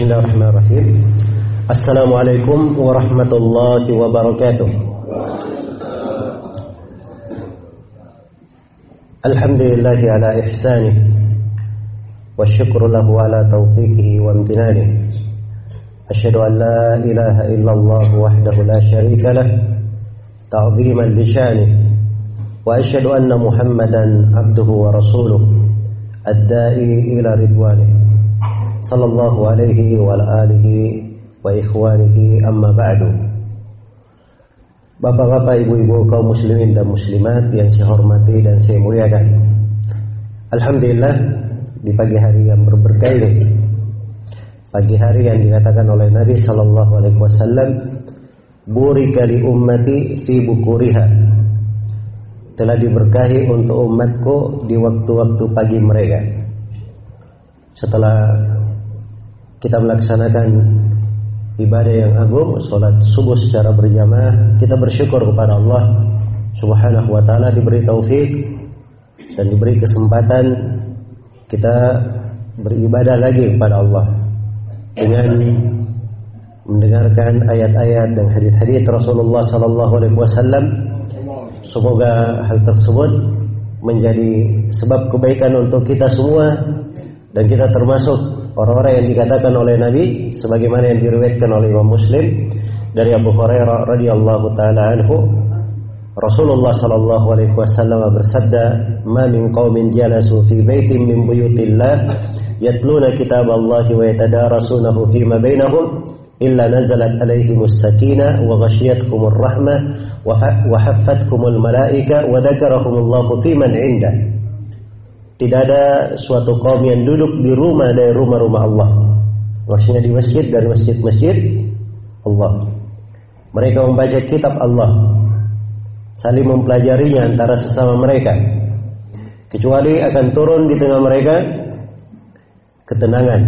بسم الله الرحمن الرحيم السلام عليكم ورحمة الله وبركاته الحمد لله على إحسانه والشكر له على توفيقه وامتنانه أشهد أن لا إله إلا الله وحده لا شريك له تعظيما لشانه وأشهد أن محمدا عبده ورسوله الداعي إلى رضوانه صلى الله عليه وعلى آله وإخوانه أما بعد Bapak-bapak, ibu-ibu kaum muslimin dan muslimat yang saya hormati dan saya muliakan. Alhamdulillah di pagi hari yang berberkah ini. Pagi hari yang dikatakan oleh Nabi sallallahu alaihi wasallam, "Burika li ummati fi bukuriha." Telah diberkahi untuk umatku di waktu-waktu pagi mereka. Setelah kita melaksanakan ibadah yang agung, sholat subuh secara berjamaah, kita bersyukur kepada Allah Subhanahu wa taala diberi taufik dan diberi kesempatan kita beribadah lagi kepada Allah dengan mendengarkan ayat-ayat dan hadis-hadis Rasulullah sallallahu alaihi wasallam. Semoga hal tersebut menjadi sebab kebaikan untuk kita semua dan kita termasuk orang-orang yang dikatakan oleh Nabi sebagaimana yang diriwayatkan oleh Imam Muslim dari Abu Hurairah radhiyallahu taala anhu Rasulullah sallallahu alaihi wasallam bersabda ma min qaumin jalasu fi baitin min buyutillah yatluna kitab Allah wa yatadarasunahu fima bainahum illa nazalat alaihimus sakinah wa ghashiyatuhumur rahmah wa haffatkumul malaika wa dzakarahumullahu fiman indah tidak ada suatu kaum yang duduk di rumah dari rumah-rumah Allah. Maksudnya di masjid dari masjid-masjid Allah. Mereka membaca kitab Allah. Saling mempelajarinya antara sesama mereka. Kecuali akan turun di tengah mereka ketenangan.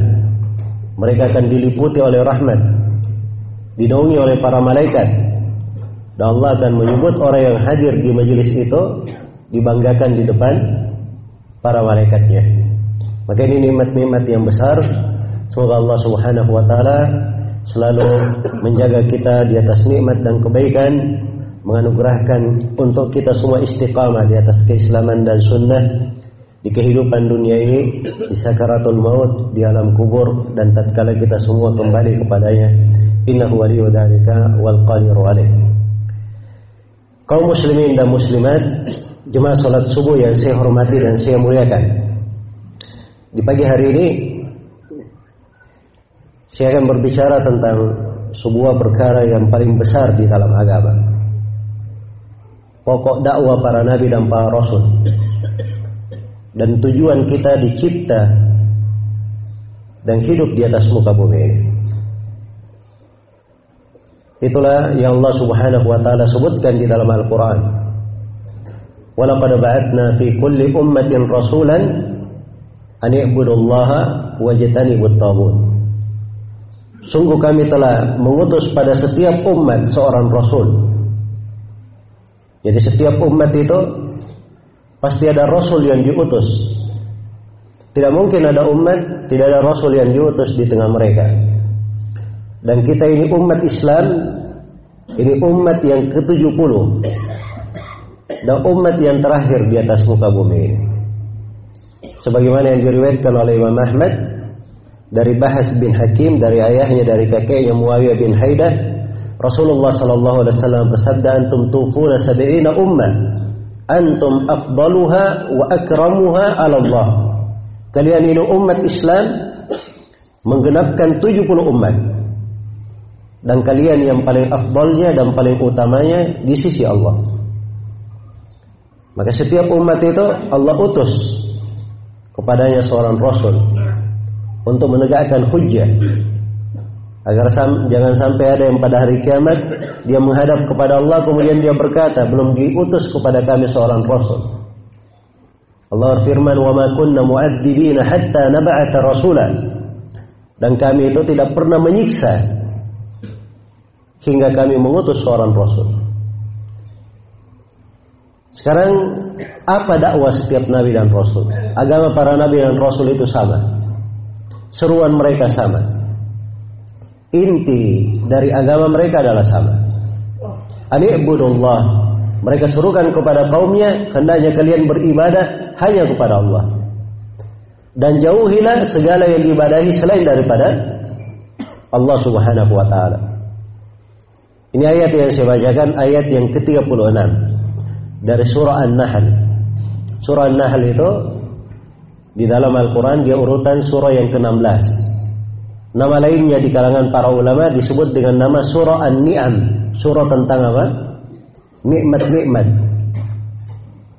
Mereka akan diliputi oleh rahmat. Dinaungi oleh para malaikat. Dan Allah akan menyebut orang yang hadir di majelis itu dibanggakan di depan para malaikatnya. Maka ini nikmat-nikmat yang besar. Semoga Allah Subhanahu wa taala selalu menjaga kita di atas nikmat dan kebaikan, menganugerahkan untuk kita semua istiqamah di atas keislaman dan sunnah di kehidupan dunia ini, di sakaratul maut, di alam kubur dan tatkala kita semua kembali kepadanya. Innahu waliyyu dzalika wal qadiru alaih. Kaum muslimin dan muslimat jemaah salat subuh yang saya hormati dan saya muliakan. Di pagi hari ini saya akan berbicara tentang sebuah perkara yang paling besar di dalam agama. Pokok dakwah para nabi dan para rasul. Dan tujuan kita dicipta dan hidup di atas muka bumi ini. Itulah yang Allah Subhanahu wa taala sebutkan di dalam Al-Qur'an. ولقد بعثنا في كل أمة رسولا أن يعبدوا الله واجتنبوا الطاغوت Sungguh kami telah mengutus pada setiap umat seorang rasul. Jadi setiap umat itu pasti ada rasul yang diutus. Tidak mungkin ada umat tidak ada rasul yang diutus di tengah mereka. Dan kita ini umat Islam, ini umat yang ke-70 dan umat yang terakhir di atas muka bumi ini. Sebagaimana yang diriwayatkan oleh Imam Ahmad dari Bahas bin Hakim dari ayahnya dari kakeknya Muawiyah bin Haidah Rasulullah sallallahu alaihi wasallam bersabda antum tufuna sab'ina ummah antum afdaluha wa akramuha ala Allah. Kalian ini umat Islam menggenapkan 70 umat. Dan kalian yang paling afdalnya dan paling utamanya di sisi Allah. Maka setiap umat itu Allah utus kepadanya seorang rasul untuk menegakkan hujjah agar sam, jangan sampai ada yang pada hari kiamat dia menghadap kepada Allah kemudian dia berkata belum diutus kepada kami seorang rasul. Allah firman wa ma kunna mu'adzibina hatta nab'ata rasula dan kami itu tidak pernah menyiksa hingga kami mengutus seorang rasul. Sekarang apa dakwah setiap nabi dan rasul? Agama para nabi dan rasul itu sama. Seruan mereka sama. inti dari agama mereka adalah sama. Ani'budullah. Mereka serukan kepada kaumnya, hendaknya kalian beribadah hanya kepada Allah. Dan jauhilah segala yang diibadahi selain daripada Allah Subhanahu wa taala. Ini ayat yang saya bacakan ayat yang ke-36 dari surah An-Nahl. Surah An-Nahl itu di dalam Al-Quran dia urutan surah yang ke-16. Nama lainnya di kalangan para ulama disebut dengan nama surah An-Ni'am. Surah tentang apa? Nikmat-nikmat.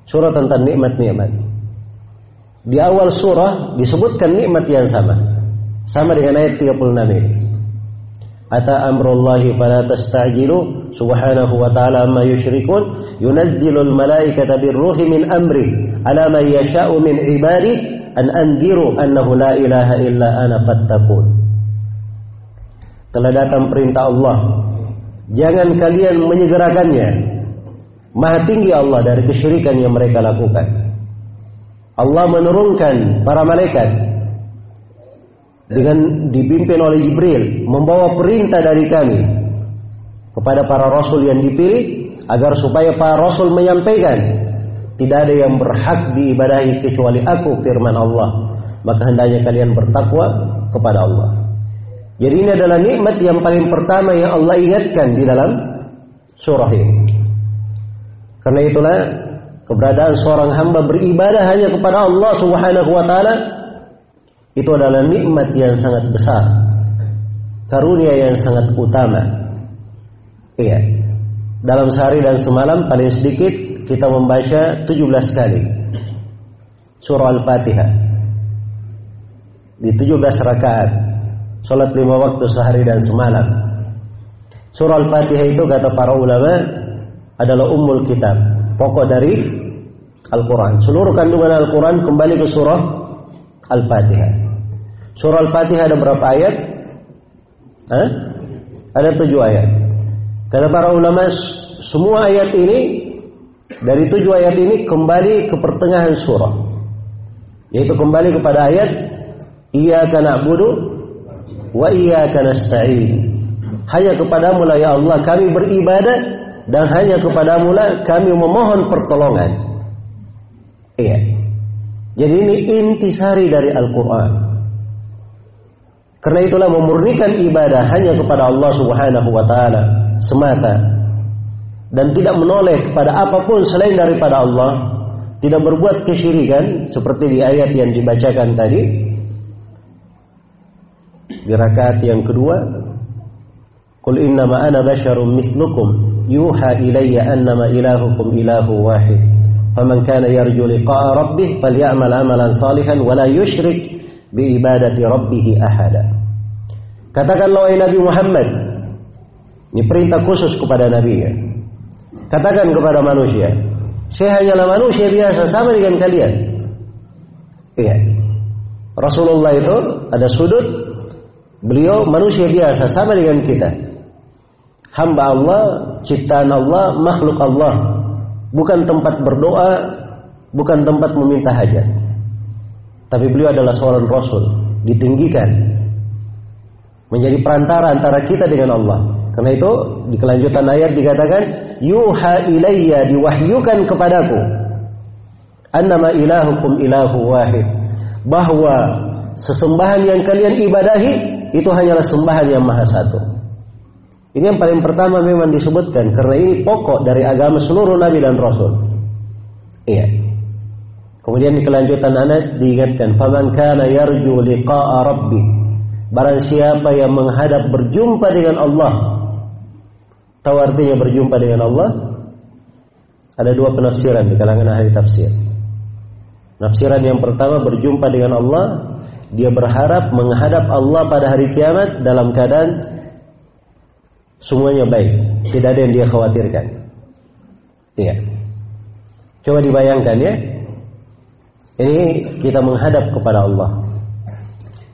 Surah tentang nikmat-nikmat. Di awal surah disebutkan nikmat yang sama. Sama dengan ayat 36 ini. Ata amrullahi fala tastajilu subhanahu wa ta'ala amma yushrikun yunazzilul malaikata birruhi min amri ala man yasha'u min ibadi an andiru annahu la ilaha illa ana fattaqun. Telah datang perintah Allah. Jangan kalian menyegerakannya. Maha tinggi Allah dari kesyirikan yang mereka lakukan. Allah menurunkan para malaikat dengan dipimpin oleh Jibril membawa perintah dari kami kepada para rasul yang dipilih agar supaya para rasul menyampaikan tidak ada yang berhak diibadahi kecuali aku firman Allah. Maka hendaknya kalian bertakwa kepada Allah. Jadi ini adalah nikmat yang paling pertama yang Allah ingatkan di dalam surah ini. Karena itulah keberadaan seorang hamba beribadah hanya kepada Allah Subhanahu wa taala itu adalah nikmat yang sangat besar. Karunia yang sangat utama. Iya. Dalam sehari dan semalam paling sedikit kita membaca 17 kali. Surah Al-Fatihah. Di 17 rakaat. Salat lima waktu sehari dan semalam. Surah Al-Fatihah itu kata para ulama adalah ummul kitab. Pokok dari Al-Quran. Seluruh kandungan Al-Quran kembali ke surah Al-Fatihah surah Al-Fatihah ada berapa ayat? Hah? ada tujuh ayat kata para ulama semua ayat ini dari tujuh ayat ini kembali ke pertengahan surah. Yaitu kembali kepada ayat Iyyaka na'budu wa iyyaka nasta'in. Hanya kepadamu lah ya Allah kami beribadah dan hanya kepadamu lah kami memohon pertolongan. Iya. Jadi ini intisari dari Al-Quran. Karena itulah memurnikan ibadah hanya kepada Allah Subhanahu wa taala semata dan tidak menoleh kepada apa pun selain daripada Allah, tidak berbuat kesyirikan seperti di ayat yang dibacakan tadi. Di rakaat yang kedua, Qul innama ana basyarum mithlukum yuha ilayya annama ilahukum ilahu wahid. Faman kana yarju liqa'a rabbih falyamal amalan salihan wa la yusyrik bi ibadati rabbih ahada. Katakanlah wahai Nabi Muhammad, ini perintah khusus kepada Nabi ya. Katakan kepada manusia, saya hanyalah manusia biasa sama dengan kalian. Iya. Rasulullah itu ada sudut beliau manusia biasa sama dengan kita. Hamba Allah, ciptaan Allah, makhluk Allah. Bukan tempat berdoa, bukan tempat meminta hajat. Tapi beliau adalah seorang rasul, ditinggikan menjadi perantara antara kita dengan Allah. Karena itu di kelanjutan ayat dikatakan yuha ilayya diwahyukan kepadaku annama ilahukum ilahu wahid bahwa sesembahan yang kalian ibadahi itu hanyalah sembahan yang maha satu. Ini yang paling pertama memang disebutkan karena ini pokok dari agama seluruh nabi dan rasul. Iya. Kemudian di kelanjutan ayat diingatkan, "Faman kana yarju liqa'a rabbi." Barang siapa yang menghadap berjumpa dengan Allah, Tahu artinya berjumpa dengan Allah? Ada dua penafsiran di kalangan ahli tafsir. Penafsiran yang pertama berjumpa dengan Allah, dia berharap menghadap Allah pada hari kiamat dalam keadaan semuanya baik, tidak ada yang dia khawatirkan. Iya. Coba dibayangkan ya. Ini kita menghadap kepada Allah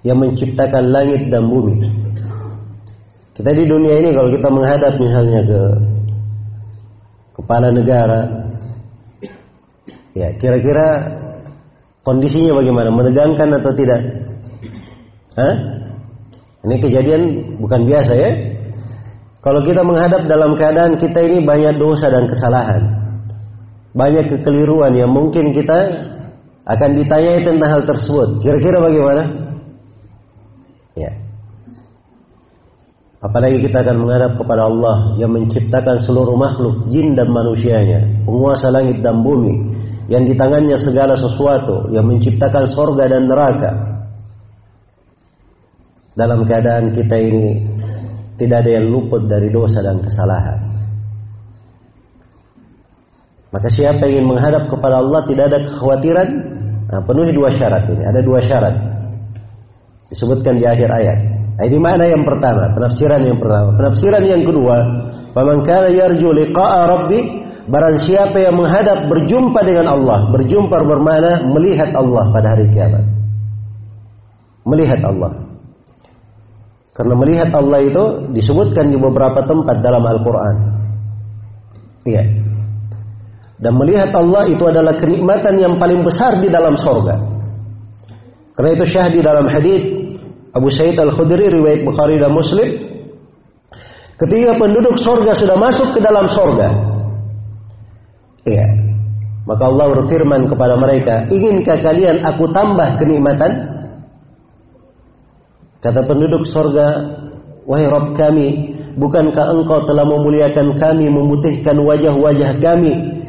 yang menciptakan langit dan bumi kita di dunia ini kalau kita menghadap misalnya ke kepala negara, ya kira-kira kondisinya bagaimana? Menegangkan atau tidak? Hah? Ini kejadian bukan biasa ya. Kalau kita menghadap dalam keadaan kita ini banyak dosa dan kesalahan. Banyak kekeliruan yang mungkin kita akan ditanyai tentang hal tersebut. Kira-kira bagaimana? Ya. Apalagi kita akan menghadap kepada Allah yang menciptakan seluruh makhluk, jin dan manusianya, penguasa langit dan bumi, yang di tangannya segala sesuatu, yang menciptakan sorga dan neraka. Dalam keadaan kita ini tidak ada yang luput dari dosa dan kesalahan. Maka siapa ingin menghadap kepada Allah tidak ada kekhawatiran, nah, penuhi dua syarat ini. Ada dua syarat disebutkan di akhir ayat. Nah, ini mana yang pertama, penafsiran yang pertama. Penafsiran yang kedua, "Faman kana yarju liqa'a rabbi" Barang siapa yang menghadap berjumpa dengan Allah, berjumpa bermana melihat Allah pada hari kiamat. Melihat Allah. Karena melihat Allah itu disebutkan di beberapa tempat dalam Al-Quran. Iya. Dan melihat Allah itu adalah kenikmatan yang paling besar di dalam sorga. Karena itu syah di dalam hadis Abu Sa'id Al-Khudri riwayat Bukhari dan Muslim ketika penduduk sorga sudah masuk ke dalam sorga iya maka Allah berfirman kepada mereka inginkah kalian aku tambah kenikmatan Kata penduduk sorga, wahai Rabb kami, bukankah engkau telah memuliakan kami, memutihkan wajah-wajah kami,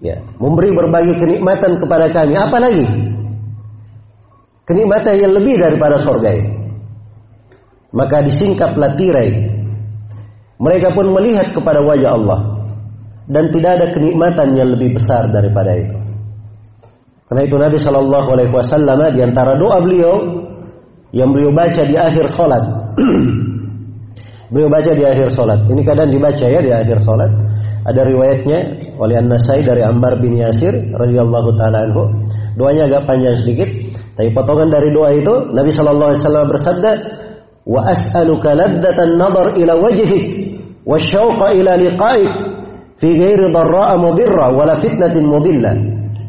ya, memberi berbagai kenikmatan kepada kami, apa lagi? Kenikmatan yang lebih daripada sorga ini. Maka disingkaplah tirai. Mereka pun melihat kepada wajah Allah. Dan tidak ada kenikmatan yang lebih besar daripada itu. Karena itu Nabi Shallallahu Alaihi Wasallam di antara doa beliau yang beliau baca di akhir sholat. beliau baca di akhir sholat. Ini kadang dibaca ya di akhir sholat. Ada riwayatnya oleh An-Nasai dari Ammar bin Yasir radhiyallahu taala anhu. Doanya agak panjang sedikit, tapi potongan dari doa itu Nabi sallallahu alaihi wasallam bersabda, "Wa as'aluka laddatan nadhar ila wajhik wa syauqa ila liqa'ik fi ghairi dharra'a mudirra wala fitnatin mudillah."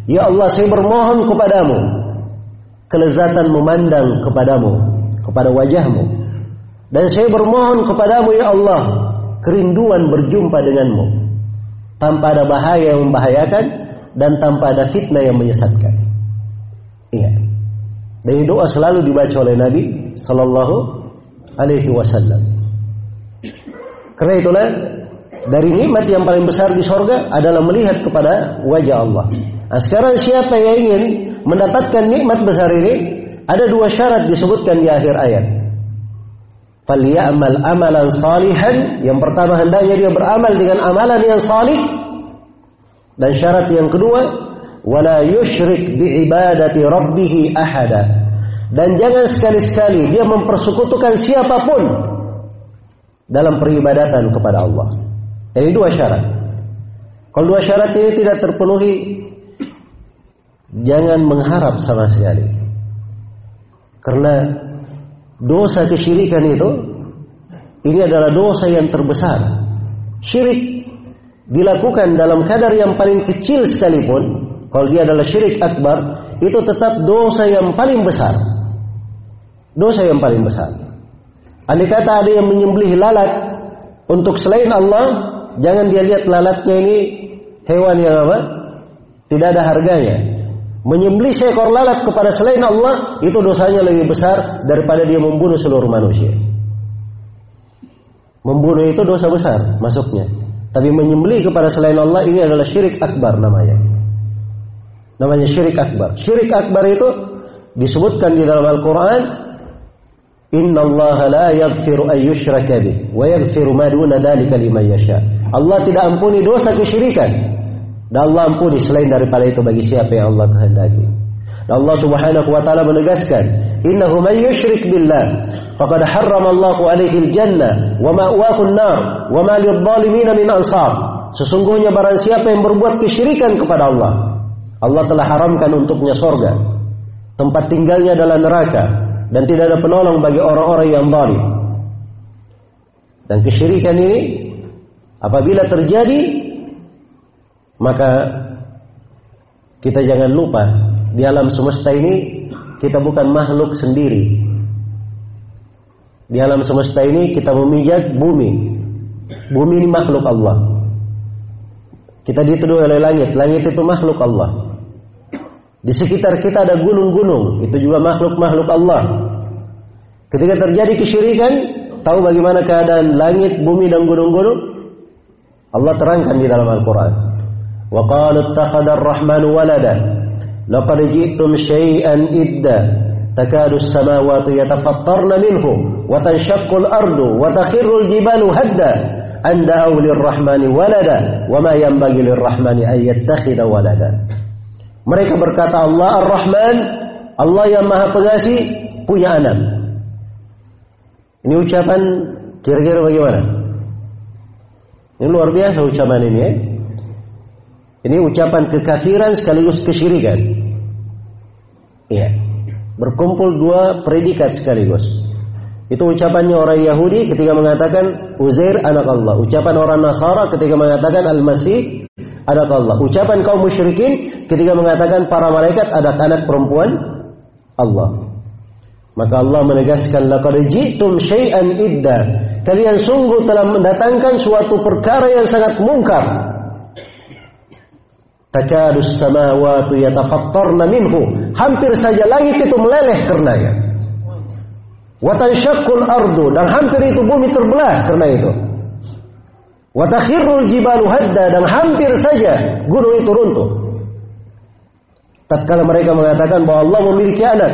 Ya Allah, saya bermohon kepadamu kelezatan memandang kepadamu, kepada wajahmu. Dan saya bermohon kepadamu ya Allah, kerinduan berjumpa denganmu. Tanpa ada bahaya yang membahayakan dan tanpa ada fitnah yang menyesatkan. Iya. Dan doa selalu dibaca oleh Nabi Sallallahu Alaihi Wasallam. Karena itulah dari nikmat yang paling besar di sorga adalah melihat kepada wajah Allah. Nah, sekarang siapa yang ingin mendapatkan nikmat besar ini ada dua syarat disebutkan di akhir ayat. Falyamal amalan salihan. Yang pertama hendaknya dia beramal dengan amalan yang salih. Dan syarat yang kedua, wala yusyrik bi ibadati rabbih ahada. Dan jangan sekali-sekali dia mempersekutukan siapa pun dalam peribadatan kepada Allah. Ini dua syarat. Kalau dua syarat ini tidak terpenuhi, jangan mengharap sama sekali. Karena dosa kesyirikan itu ini adalah dosa yang terbesar. Syirik dilakukan dalam kadar yang paling kecil sekalipun, kalau dia adalah syirik akbar, itu tetap dosa yang paling besar. Dosa yang paling besar. Andai kata ada yang menyembelih lalat untuk selain Allah, jangan dia lihat lalatnya ini hewan yang apa? Tidak ada harganya. Menyembelih seekor lalat kepada selain Allah itu dosanya lebih besar daripada dia membunuh seluruh manusia. Membunuh itu dosa besar masuknya. Tapi menyembelih kepada selain Allah ini adalah syirik akbar namanya. Namanya syirik akbar. Syirik akbar itu disebutkan di dalam Al-Quran Inna Allah la yaghfiru an bih wa yaghfiru ma duna dzalika liman yasha. Allah tidak ampuni dosa kesyirikan dan Allah ampuni selain daripada itu bagi siapa yang Allah kehendaki. Dan Allah Subhanahu wa taala menegaskan, "Innahu may yusyrik billah faqad harrama Allahu alaihi al-jannah wa ma'wahu an-nar wa ma lidh-dhalimin min ansar." Sesungguhnya barang siapa yang berbuat kesyirikan kepada Allah, Allah telah haramkan untuknya sorga. Tempat tinggalnya adalah neraka dan tidak ada penolong bagi orang-orang yang zalim. Dan kesyirikan ini apabila terjadi maka kita jangan lupa di alam semesta ini kita bukan makhluk sendiri. Di alam semesta ini kita memijak bumi. Bumi ini makhluk Allah. Kita dituduh oleh langit. Langit itu makhluk Allah. Di sekitar kita ada gunung-gunung. Itu juga makhluk-makhluk Allah. Ketika terjadi kesyirikan, tahu bagaimana keadaan langit, bumi dan gunung-gunung? Allah terangkan di dalam Al-Quran. Walada. Laqad ji'tum syai'an idda. Takadu as-samawati yatafattarna minhu. Wa tanshaqqu al-ardu. Wa takhirru al-jibalu hadda. An da'u lir-rahmani walada. Wa ma yanbaghi lir-rahmani an yattakhidha walada. Mereka berkata Allah Ar-Rahman, Allah yang Maha Pengasih punya anak. Ini ucapan kira-kira bagaimana? Ini luar biasa ucapan ini ya. Ini ucapan kekafiran sekaligus kesyirikan. Iya. Berkumpul dua predikat sekaligus. Itu ucapannya orang Yahudi ketika mengatakan Uzair anak Allah. Ucapan orang Nasara ketika mengatakan Al-Masih anak Allah. Ucapan kaum musyrikin ketika mengatakan para malaikat ada anak perempuan Allah. Maka Allah menegaskan laqad ji'tum syai'an idda. Kalian sungguh telah mendatangkan suatu perkara yang sangat mungkar. Takadus samawati yatafattarna minhu. Hampir saja langit itu meleleh karenanya. Wa tanshaqqul ardu dan hampir itu bumi terbelah karena itu. Wa takhirrul jibalu hadda dan hampir saja gunung itu runtuh. Tatkala mereka mengatakan bahwa Allah memiliki anak,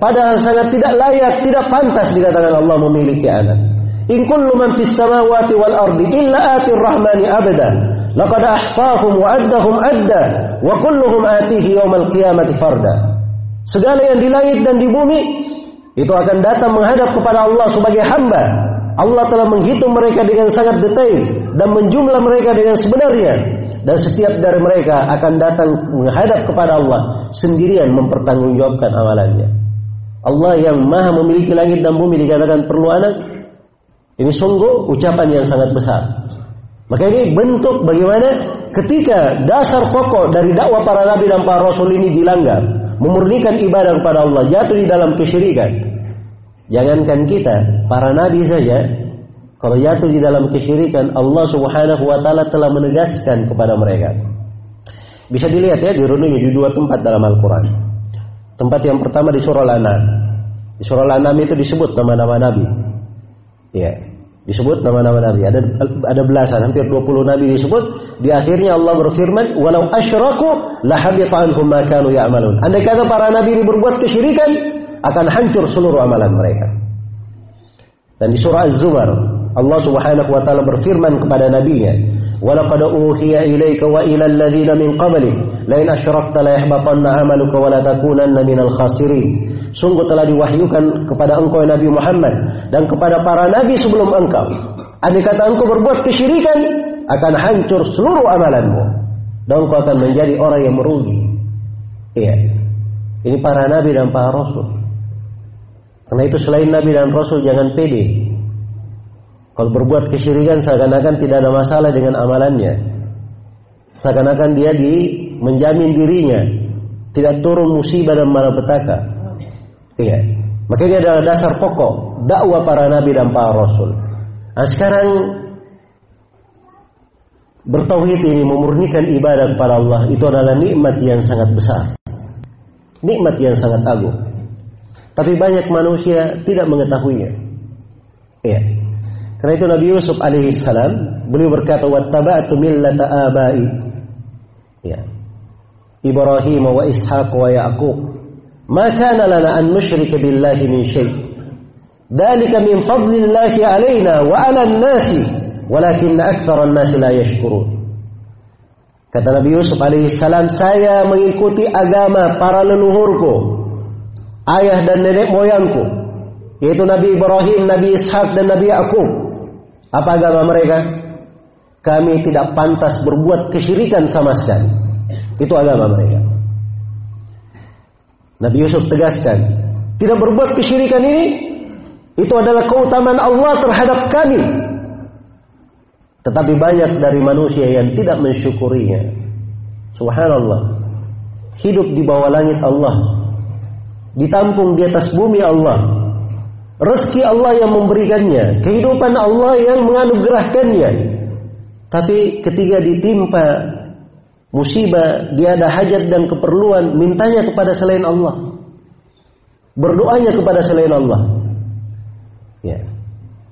Padahal sangat tidak layak, tidak pantas dikatakan Allah memiliki anak. In kullu man fis samawati wal ardi illa atir rahmani abada. Laqad ahsahum wa addahum adda wa kulluhum atihi yaumal qiyamati farda. Segala yang di langit dan di bumi itu akan datang menghadap kepada Allah sebagai hamba. Allah telah menghitung mereka dengan sangat detail dan menjumlah mereka dengan sebenarnya dan setiap dari mereka akan datang menghadap kepada Allah sendirian mempertanggungjawabkan amalannya. Allah yang maha memiliki langit dan bumi dikatakan perlu anak. Ini sungguh ucapan yang sangat besar. Maka ini bentuk bagaimana ketika dasar pokok dari dakwah para nabi dan para rasul ini dilanggar, memurnikan ibadah kepada Allah, jatuh di dalam kesyirikan. Jangankan kita, para nabi saja kalau jatuh di dalam kesyirikan, Allah Subhanahu wa taala telah menegaskan kepada mereka. Bisa dilihat ya dirunungi di dua tempat dalam Al-Qur'an. Tempat yang pertama di surah Al-An'am. Di surah Al-An'am itu disebut nama-nama nabi. Ya, disebut nama-nama nabi. Ada ada belasan, hampir 20 nabi disebut. Di akhirnya Allah berfirman, "Walau asyraku lahabita anhum ma kanu ya'malun." Andai kata para nabi ini berbuat kesyirikan, akan hancur seluruh amalan mereka. Dan di surah Az-Zumar, Allah Subhanahu wa taala berfirman kepada nabinya, "Walaqad uhiya ilaika wa ila alladziina min qablik lain asyrakta la yahbatanna amaluka wa la takunanna minal khasirin. Sungguh telah diwahyukan kepada engkau Nabi Muhammad dan kepada para nabi sebelum engkau. Andai kata engkau berbuat kesyirikan, akan hancur seluruh amalanmu. Dan engkau akan menjadi orang yang merugi. Iya. Ini para nabi dan para rasul. Karena itu selain nabi dan rasul jangan pede. Kalau berbuat kesyirikan seakan-akan tidak ada masalah dengan amalannya. Seakan-akan dia di menjamin dirinya tidak turun musibah dan malapetaka. Iya. Maka ini adalah dasar pokok dakwah para nabi dan para rasul. Nah, sekarang bertauhid ini memurnikan ibadah kepada Allah itu adalah nikmat yang sangat besar. Nikmat yang sangat agung. Tapi banyak manusia tidak mengetahuinya. Iya. Karena itu Nabi Yusuf alaihi salam beliau berkata wattaba'tu millata abai. Ya. Ibrahim wa Ishaq wa Yaqub. Ma kana lana an nusyrika billahi min syai'. Dalika min fadlillahi alaina wa 'ala an-nasi walakin aktsara an-nasi la yashkurun. Kata Nabi Yusuf alaihissalam, saya mengikuti agama para leluhurku, ayah dan nenek moyangku, yaitu Nabi Ibrahim, Nabi Ishak dan Nabi Yakub. Apa agama mereka? Kami tidak pantas berbuat kesyirikan sama sekali. Itu agama mereka. Nabi Yusuf tegaskan, tidak berbuat kesyirikan ini itu adalah keutamaan Allah terhadap kami. Tetapi banyak dari manusia yang tidak mensyukurinya. Subhanallah. Hidup di bawah langit Allah. Ditampung di atas bumi Allah. Rezeki Allah yang memberikannya, kehidupan Allah yang menganugerahkannya. Tapi ketika ditimpa musibah, dia ada hajat dan keperluan, mintanya kepada selain Allah. Berdoanya kepada selain Allah. Ya.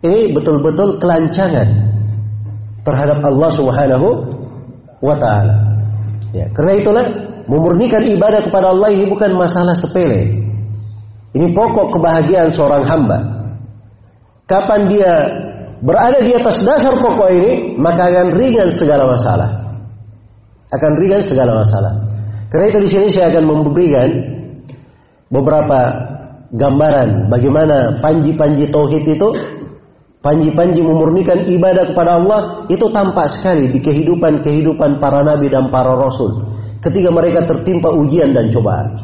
Ini betul-betul kelancangan terhadap Allah Subhanahu wa taala. Ya, karena itulah memurnikan ibadah kepada Allah ini bukan masalah sepele. Ini pokok kebahagiaan seorang hamba. Kapan dia berada di atas dasar pokok ini, maka akan ringan segala masalah. Akan ringan segala masalah. Karena itu di sini saya akan memberikan beberapa gambaran bagaimana panji-panji tauhid itu panji-panji memurnikan ibadah kepada Allah itu tampak sekali di kehidupan-kehidupan para nabi dan para rasul ketika mereka tertimpa ujian dan cobaan.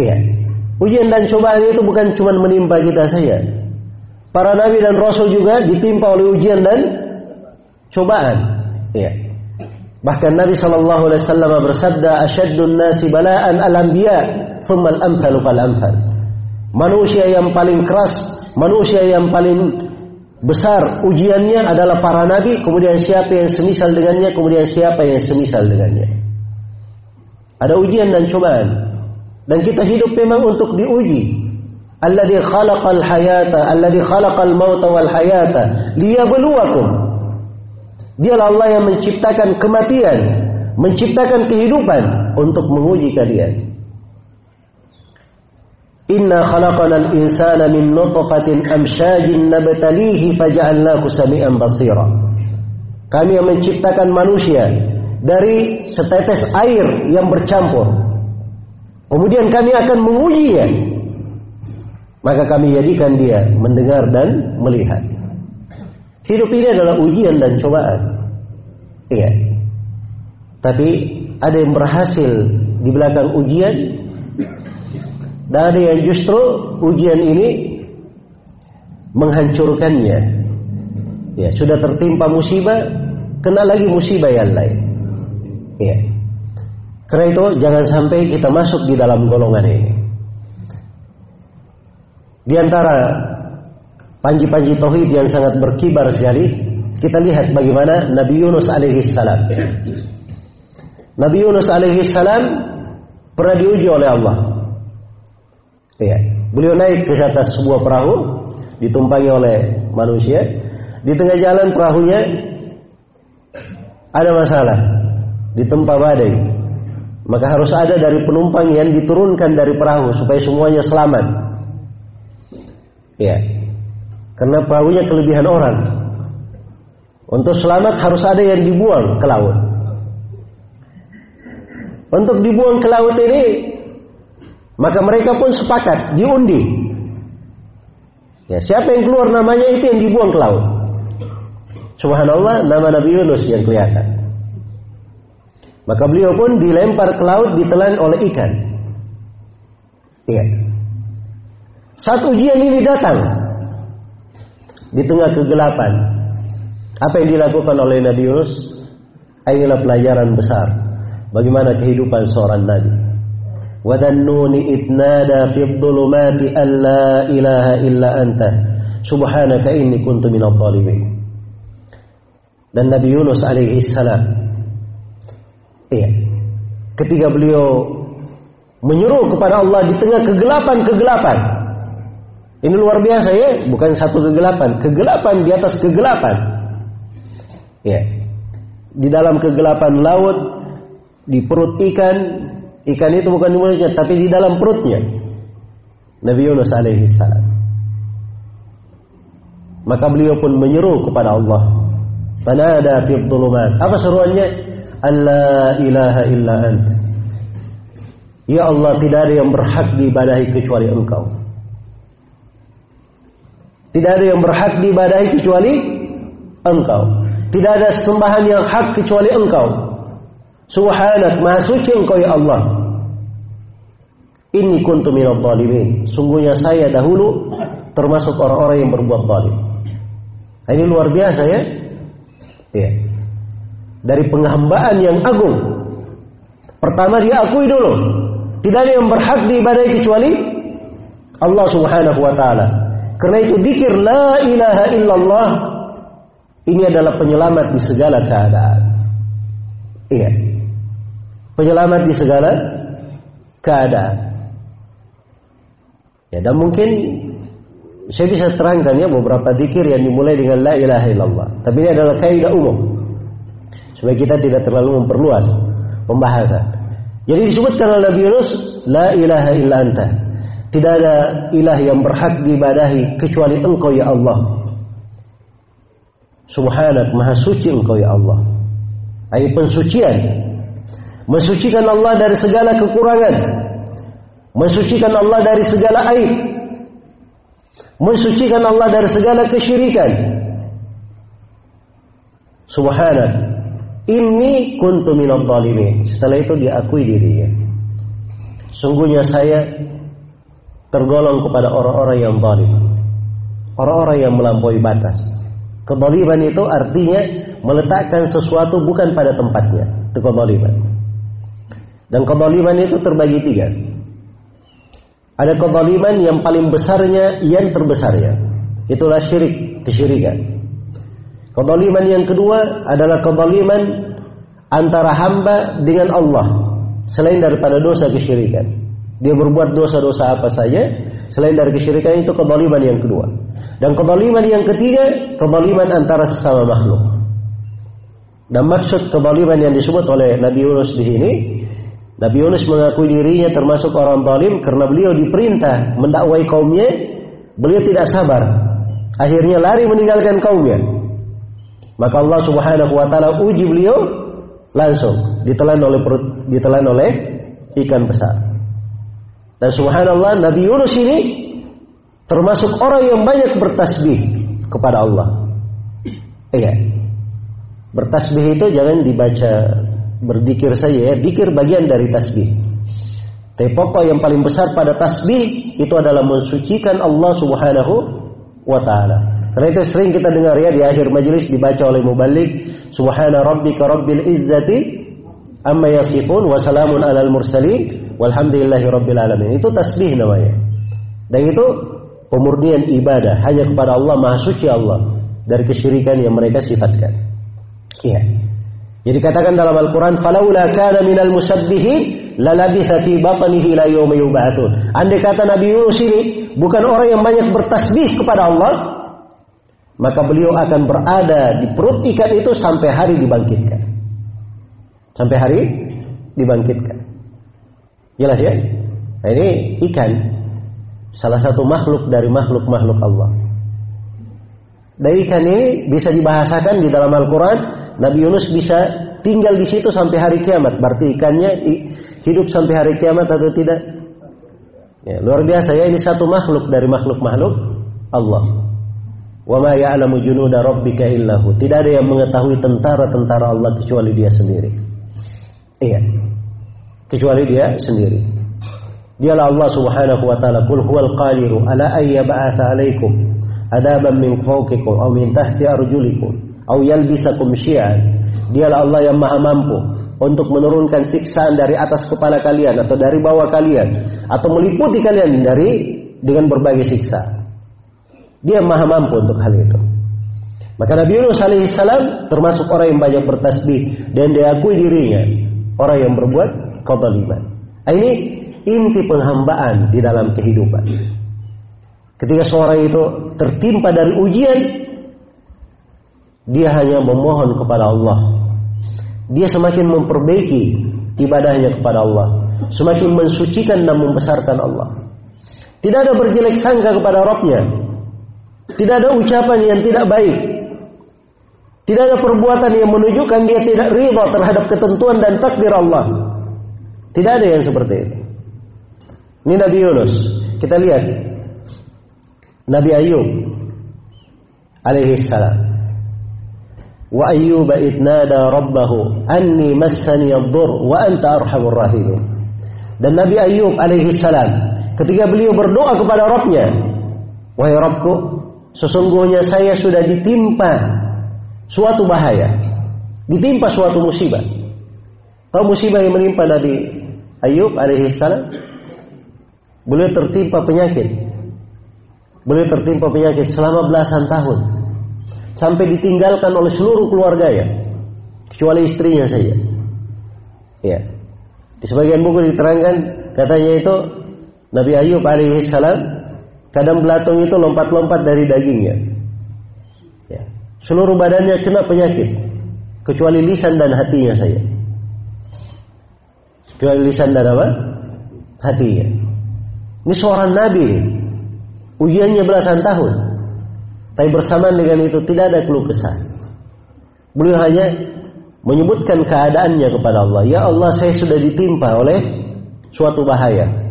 Iya. Ujian dan cobaan itu bukan cuma menimpa kita saja. Para nabi dan rasul juga ditimpa oleh ujian dan cobaan. Ya. Bahkan Nabi Shallallahu Alaihi Wasallam bersabda, "Ashaddun nasi balaan al-anbiya, thumma al-amthalu fal-amthal." Manusia yang paling keras, manusia yang paling besar ujiannya adalah para nabi, kemudian siapa yang semisal dengannya, kemudian siapa yang semisal dengannya. Ada ujian dan cobaan. Dan kita hidup memang untuk diuji. Alladzi khalaqal hayata, alladzi khalaqal mauta wal hayata liyabluwakum. Dialah Allah yang menciptakan kematian, menciptakan kehidupan untuk menguji kalian. Inna khalaqanal insana min nutfatin amsyajin nabtalihi faja'alnahu samian basira. Kami yang menciptakan manusia dari setetes air yang bercampur Kemudian kami akan mengujinya. Maka kami jadikan dia mendengar dan melihat. Hidup ini adalah ujian dan cobaan. Iya. Tapi ada yang berhasil di belakang ujian dan ada yang justru ujian ini menghancurkannya. Ya, sudah tertimpa musibah, kena lagi musibah yang lain. Iya. Karena itu jangan sampai kita masuk di dalam golongan ini. Di antara panji-panji tauhid yang sangat berkibar sekali, kita lihat bagaimana Nabi Yunus alaihi salam. Nabi Yunus alaihi salam pernah diuji oleh Allah. Ya, beliau naik ke atas sebuah perahu ditumpangi oleh manusia. Di tengah jalan perahunya ada masalah, ditempa badai. Maka harus ada dari penumpang yang diturunkan dari perahu supaya semuanya selamat. Ya. Karena perahunya kelebihan orang. Untuk selamat harus ada yang dibuang ke laut. Untuk dibuang ke laut ini maka mereka pun sepakat diundi. Ya, siapa yang keluar namanya itu yang dibuang ke laut. Subhanallah, nama Nabi Yunus yang kelihatan. Maka beliau pun dilempar ke laut ditelan oleh ikan. Iya. Saat ujian ini datang di tengah kegelapan, apa yang dilakukan oleh Nabi Yunus? Inilah pelajaran besar bagaimana kehidupan seorang nabi. Wadannuni itnada fi dhulumati alla ilaha illa anta subhanaka inni kuntu minadh dhalimin. Dan Nabi Yunus alaihi salam Iya. Ketika beliau menyuruh kepada Allah di tengah kegelapan-kegelapan. Ini luar biasa ya, bukan satu kegelapan, kegelapan di atas kegelapan. Ya. Di dalam kegelapan laut, di perut ikan, ikan itu bukan di mulutnya, tapi di dalam perutnya. Nabi Yunus alaihi salam. Maka beliau pun menyeru kepada Allah. Fanada fi. Apa seruannya? Allah ilaha illa anta. Ya Allah tidak ada yang berhak diibadahi kecuali engkau. Tidak ada yang berhak diibadahi kecuali engkau. Tidak ada sembahan yang hak kecuali engkau. Subhanak, maha suci engkau ya Allah. Ini kuntu minal zalimin. Sungguhnya saya dahulu termasuk orang-orang yang berbuat zalim. Ini luar biasa ya. Iya dari penghambaan yang agung. Pertama dia akui dulu, tidak ada yang berhak diibadahi kecuali Allah Subhanahu wa taala. Karena itu dikir la ilaha illallah ini adalah penyelamat di segala keadaan. Iya. Penyelamat di segala keadaan. Ya, dan mungkin saya bisa terangkan ya beberapa dikir yang dimulai dengan la ilaha illallah. Tapi ini adalah kaidah umum. Supaya kita tidak terlalu memperluas pembahasan. Jadi disebutkan oleh Nabi Yunus, la ilaha illa anta. Tidak ada ilah yang berhak diibadahi kecuali Engkau ya Allah. Subhanak maha suci engkau ya Allah. Ayat pensucian. Mensucikan Allah dari segala kekurangan. Mensucikan Allah dari segala aib. Mensucikan Allah dari segala kesyirikan. Subhanak. Ini kuntu minal zalimin. Setelah itu diakui dirinya. Sungguhnya saya tergolong kepada orang-orang yang zalim. Orang-orang yang melampaui batas. Kebaliman itu artinya meletakkan sesuatu bukan pada tempatnya. Itu. Dan kebaliman itu terbagi tiga. Ada kebaliman yang paling besarnya, yang terbesarnya. Itulah syirik, kesyirikan. Kebaliman yang kedua adalah kebaliman antara hamba dengan Allah. Selain daripada dosa kesyirikan. Dia berbuat dosa-dosa apa saja. Selain dari kesyirikan itu kebaliman yang kedua. Dan kezaliman yang ketiga, kezaliman antara sesama makhluk. Dan maksud kezaliman yang disebut oleh Nabi Yunus di sini, Nabi Yunus mengakui dirinya termasuk orang zalim karena beliau diperintah mendakwai kaumnya, beliau tidak sabar. Akhirnya lari meninggalkan kaumnya. Maka Allah Subhanahu wa taala uji beliau langsung ditelan oleh ditelan oleh ikan besar. Dan subhanallah Nabi Yunus ini termasuk orang yang banyak bertasbih kepada Allah. Iya. Bertasbih itu jangan dibaca berdikir saja ya, dikir bagian dari tasbih. Tapi pokok yang paling besar pada tasbih itu adalah mensucikan Allah Subhanahu wa taala. Karena itu sering kita dengar ya di akhir majelis dibaca oleh mubalik Subhana rabbika rabbil izzati amma yasifun wa salamun alal mursalin walhamdulillahi rabbil alamin. Itu tasbih namanya. Dan itu pemurnian ibadah hanya kepada Allah Maha Suci Allah dari kesyirikan yang mereka sifatkan. Iya. Jadi katakan dalam Al-Quran, "Falaula kana minal musabbihin lalabitha fi batnihi la yawma yub'atsun." Andai kata Nabi Yunus ini bukan orang yang banyak bertasbih kepada Allah, maka beliau akan berada di perut ikan itu sampai hari dibangkitkan. Sampai hari dibangkitkan. Jelas ya? Nah, ini ikan salah satu makhluk dari makhluk-makhluk Allah. Dan ikan ini bisa dibahasakan di dalam Al-Quran, Nabi Yunus bisa tinggal di situ sampai hari kiamat. Berarti ikannya hidup sampai hari kiamat atau tidak? Ya, luar biasa ya, ini satu makhluk dari makhluk-makhluk Allah. Wa ma ya'lamu junuda rabbika illahu. Tidak ada yang mengetahui tentara-tentara Allah kecuali dia sendiri. Iya. Kecuali dia sendiri. Dialah Allah Subhanahu wa taala, "Qul huwal qadiru ala ay yab'atha 'alaikum adaban min fawqikum aw min tahti arjulikum aw yalbisakum syi'an." Dialah Allah yang Maha mampu untuk menurunkan siksaan dari atas kepala kalian atau dari bawah kalian atau meliputi kalian dari dengan berbagai siksa. Dia Maha mampu untuk hal itu. Maka Nabi Yunus alaihissalam termasuk orang yang banyak bertasbih dan diakui dirinya orang yang berbuat kezaliman. Ini inti penghambaan di dalam kehidupan. Ketika seorang itu tertimpa dari ujian, dia hanya memohon kepada Allah. Dia semakin memperbaiki ibadahnya kepada Allah, semakin mensucikan dan membesarkan Allah. Tidak ada berjelek sangka kepada Rabbnya. Tidak ada ucapan yang tidak baik. Tidak ada perbuatan yang menunjukkan dia tidak riba terhadap ketentuan dan takdir Allah. Tidak ada yang seperti itu. Ini Nabi Yunus. Kita lihat Nabi Ayub alaihi salam. Wa Ayyub idnada rabbahu anni massani ad-dur wa anta arhamur rahimin. Dan Nabi Ayub alaihi salam ketika beliau berdoa kepada Rabbnya, wahai Rabbku, sesungguhnya saya sudah ditimpa suatu bahaya, ditimpa suatu musibah. Tahu musibah yang menimpa Nabi Ayub alaihi salam? Beliau tertimpa penyakit. Beliau tertimpa penyakit selama belasan tahun. Sampai ditinggalkan oleh seluruh keluarga ya. Kecuali istrinya saja. Ya. Di sebagian buku diterangkan katanya itu Nabi Ayub alaihi salam kadang belatung itu lompat-lompat dari dagingnya. Ya. Seluruh badannya kena penyakit kecuali lisan dan hatinya saja. Kecuali lisan dan apa? Hatinya. Ini seorang nabi. Ujiannya belasan tahun. Tapi bersamaan dengan itu tidak ada keluh kesah. Beliau hanya menyebutkan keadaannya kepada Allah. Ya Allah, saya sudah ditimpa oleh suatu bahaya.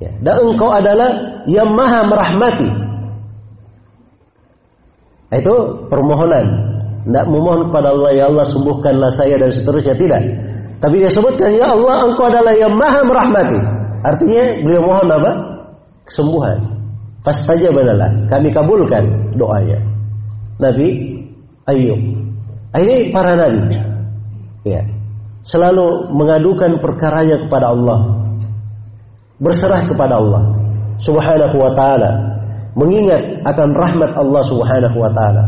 Ya. Dan engkau adalah yang maha merahmati. Itu permohonan. Tidak memohon kepada Allah, ya Allah sembuhkanlah saya dan seterusnya. Tidak. Tapi dia sebutkan, ya Allah engkau adalah yang maha merahmati. Artinya beliau mohon apa? Kesembuhan. saja adalah kami kabulkan doanya. Nabi Ayub ini para nabi. Ya. Selalu mengadukan perkaranya kepada Allah. Berserah kepada Allah Subhanahu wa taala. Mengingat akan rahmat Allah Subhanahu wa taala.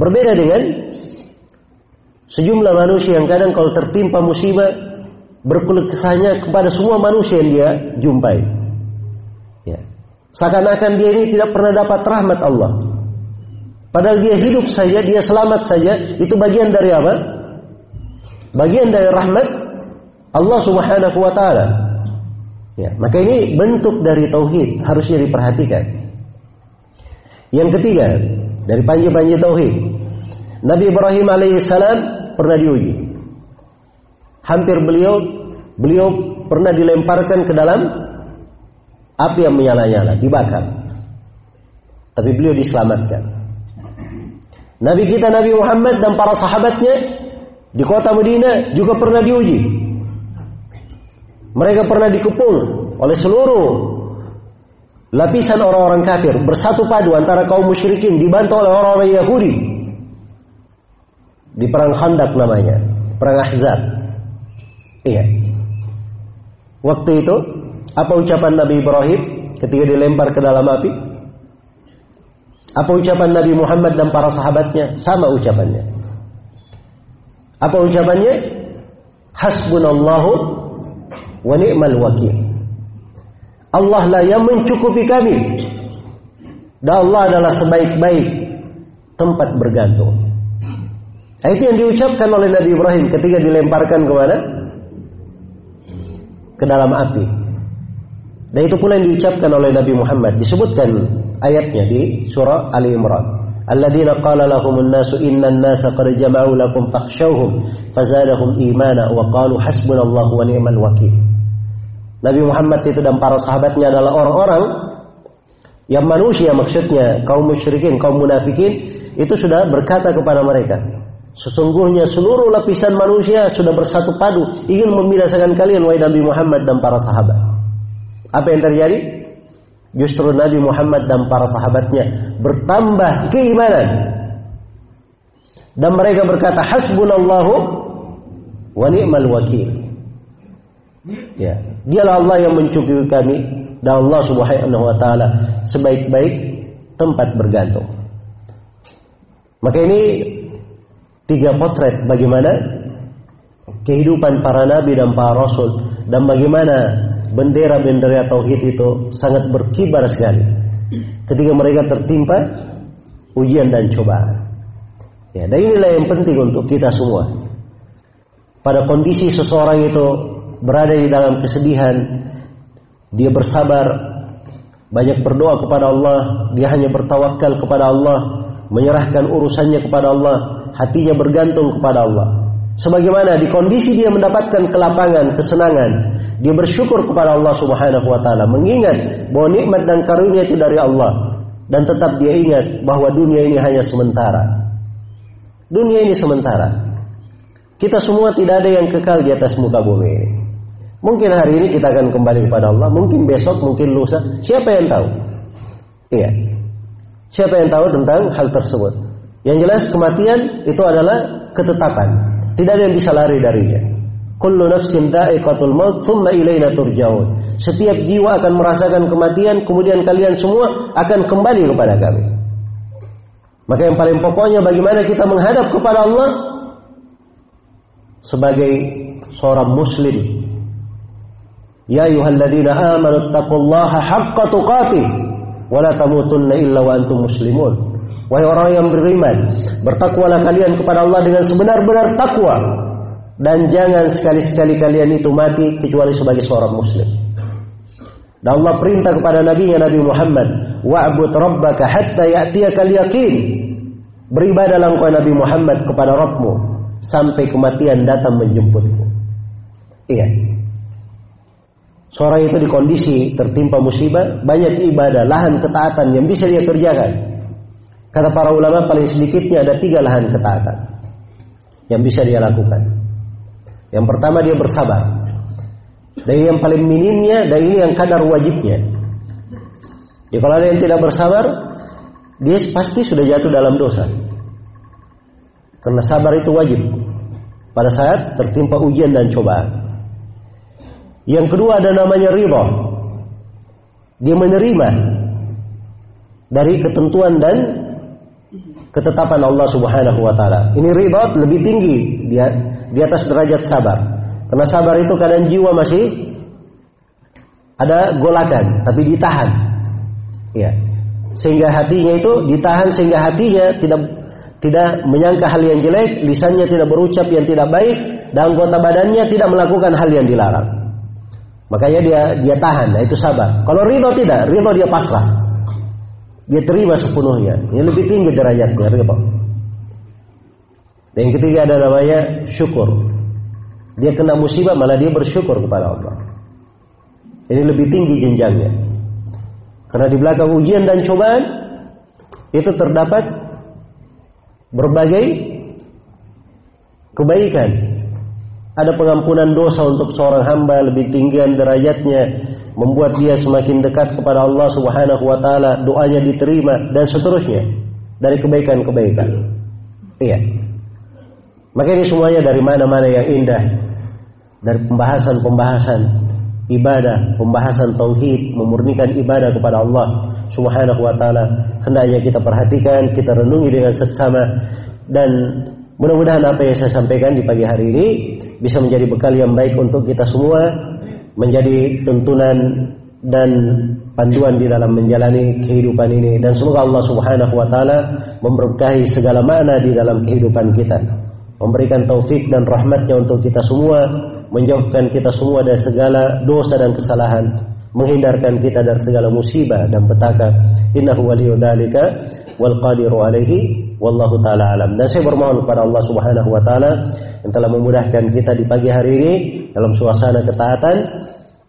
Berbeda dengan sejumlah manusia yang kadang kalau tertimpa musibah berkeluh kesahnya kepada semua manusia yang dia jumpai. Ya. Seakan-akan dia ini tidak pernah dapat rahmat Allah. Padahal dia hidup saja, dia selamat saja, itu bagian dari apa? Bagian dari rahmat Allah Subhanahu wa taala. Ya, maka ini bentuk dari tauhid harusnya diperhatikan. Yang ketiga, dari panji-panji tauhid. Nabi Ibrahim alaihissalam pernah diuji. Hampir beliau beliau pernah dilemparkan ke dalam api yang menyala-nyala, dibakar. Tapi beliau diselamatkan. Nabi kita Nabi Muhammad dan para sahabatnya di kota Madinah juga pernah diuji. Mereka pernah dikepung oleh seluruh lapisan orang-orang kafir bersatu padu antara kaum musyrikin dibantu oleh orang-orang Yahudi di perang Khandaq namanya, perang Ahzab. Iya. Waktu itu apa ucapan Nabi Ibrahim ketika dilempar ke dalam api? Apa ucapan Nabi Muhammad dan para sahabatnya? Sama ucapannya. Apa ucapannya? Hasbunallahu wa ni'mal wakil. Allah lah yang mencukupi kami. Dan Allah adalah sebaik-baik tempat bergantung. Nah, itu yang diucapkan oleh Nabi Ibrahim ketika dilemparkan ke mana? Ke dalam api. Dan itu pula yang diucapkan oleh Nabi Muhammad. Disebutkan ayatnya di surah Ali Imran. Qala lahumun nasu innan nasa qad jama'u lakum fakhshawhum fazadahum imana wa qalu hasbunallahu wa ni'mal wakil. Nabi Muhammad itu dan para sahabatnya adalah orang-orang yang manusia maksudnya kaum musyrikin, kaum munafikin itu sudah berkata kepada mereka, sesungguhnya seluruh lapisan manusia sudah bersatu padu ingin membinasakan kalian wahai Nabi Muhammad dan para sahabat. Apa yang terjadi? Justru Nabi Muhammad dan para sahabatnya bertambah keimanan. Dan mereka berkata hasbunallahu wa ni'mal wakil. Ya, dialah Allah yang mencukupi kami dan Allah Subhanahu wa taala sebaik-baik tempat bergantung. Maka ini tiga potret bagaimana kehidupan para nabi dan para rasul dan bagaimana bendera-bendera tauhid itu sangat berkibar sekali ketika mereka tertimpa ujian dan cobaan. Ya, dan inilah yang penting untuk kita semua. Pada kondisi seseorang itu berada di dalam kesedihan, dia bersabar, banyak berdoa kepada Allah, dia hanya bertawakal kepada Allah, menyerahkan urusannya kepada Allah, hatinya bergantung kepada Allah. Sebagaimana di kondisi dia mendapatkan kelapangan, kesenangan, dia bersyukur kepada Allah Subhanahu wa taala, mengingat bahwa nikmat dan karunia itu dari Allah dan tetap dia ingat bahwa dunia ini hanya sementara. Dunia ini sementara. Kita semua tidak ada yang kekal di atas muka bumi ini. Mungkin hari ini kita akan kembali kepada Allah, mungkin besok, mungkin lusa, siapa yang tahu? Iya. Siapa yang tahu tentang hal tersebut? Yang jelas kematian itu adalah ketetapan. Tidak ada yang bisa lari darinya. Kullu nafsin da'iqatul maut thumma ilaina turja'un. Setiap jiwa akan merasakan kematian, kemudian kalian semua akan kembali kepada kami. Maka yang paling pokoknya bagaimana kita menghadap kepada Allah sebagai seorang muslim. Ya ayyuhalladzina amanu taqullaha haqqa tuqatih wa la tamutunna illa wa antum muslimun. Wahai orang yang beriman, bertakwalah kalian kepada Allah dengan sebenar-benar takwa dan jangan sekali-sekali kalian itu mati kecuali sebagai seorang muslim. Dan Allah perintah kepada Nabi Nabi Muhammad, wa'bud rabbaka hatta ya'tiyakal yaqin. Beribadahlah engkau Nabi Muhammad kepada Rabbmu sampai kematian datang menjemputmu. Iya. Seorang itu di kondisi tertimpa musibah, banyak ibadah, lahan ketaatan yang bisa dia kerjakan. Kata para ulama paling sedikitnya ada tiga lahan ketaatan yang bisa dia lakukan. Yang pertama dia bersabar. Dan yang paling minimnya dan ini yang kadar wajibnya. Jadi kalau ada yang tidak bersabar, dia pasti sudah jatuh dalam dosa. Karena sabar itu wajib pada saat tertimpa ujian dan cobaan. Yang kedua ada namanya ridho. Dia menerima dari ketentuan dan ketetapan Allah Subhanahu wa taala. Ini ridho lebih tinggi dia di atas derajat sabar. Karena sabar itu kadang jiwa masih ada golakan, tapi ditahan. Ya. Sehingga hatinya itu ditahan sehingga hatinya tidak tidak menyangka hal yang jelek, lisannya tidak berucap yang tidak baik, dan anggota badannya tidak melakukan hal yang dilarang. Makanya dia dia tahan, nah itu sabar. Kalau ridho tidak, ridho dia pasrah. Dia terima sepenuhnya. Ini lebih tinggi derajatnya ridho. Dan yang ketiga ada namanya syukur. Dia kena musibah malah dia bersyukur kepada Allah. Ini lebih tinggi jenjangnya. Karena di belakang ujian dan cobaan itu terdapat berbagai kebaikan. Ada pengampunan dosa untuk seorang hamba lebih tinggian derajatnya, membuat dia semakin dekat kepada Allah Subhanahu wa taala, doanya diterima dan seterusnya dari kebaikan-kebaikan. Iya. Maka ini semuanya dari mana-mana yang indah. Dari pembahasan-pembahasan ibadah, pembahasan tauhid, memurnikan ibadah kepada Allah Subhanahu wa taala. Hendaknya kita perhatikan, kita renungi dengan seksama dan mudah-mudahan apa yang saya sampaikan di pagi hari ini bisa menjadi bekal yang baik untuk kita semua, menjadi tuntunan dan panduan di dalam menjalani kehidupan ini. Dan semoga Allah Subhanahu wa taala memberkahi segala makna di dalam kehidupan kita. Memberikan taufik dan rahmatnya untuk kita semua, menjauhkan kita semua dari segala dosa dan kesalahan, menghindarkan kita dari segala musibah dan petaka. Innahu waliyyu dzalika wal qadiru alaihi wallahu taala alam. Dan saya bermohon kepada Allah Subhanahu wa taala yang telah memudahkan kita di pagi hari ini dalam suasana ketaatan,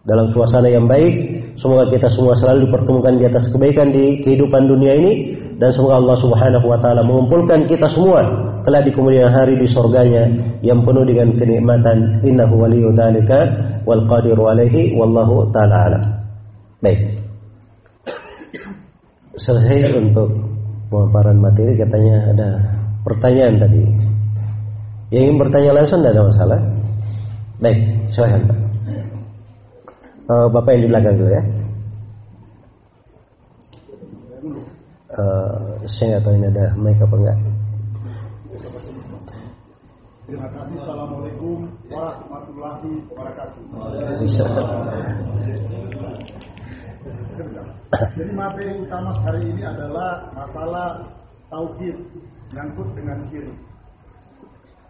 dalam suasana yang baik. Semoga kita semua selalu dipertemukan di atas kebaikan di kehidupan dunia ini dan semoga Allah Subhanahu wa taala mengumpulkan kita semua kelak di kemudian hari di surganya yang penuh dengan kenikmatan innahu waliyyu dzalika wal qadiru alaihi wallahu taala alam. Baik. Selesai untuk pemaparan materi katanya ada pertanyaan tadi. Yang ingin bertanya langsung tidak ada masalah. Baik, silakan Pak. Uh, Bapak yang di belakang dulu ya. Uh, saya nggak tahu ini ada mic apa enggak. Terima kasih. Assalamualaikum warahmatullahi wabarakatuh. Jadi materi utama hari ini adalah masalah tauhid nyangkut dengan syirik.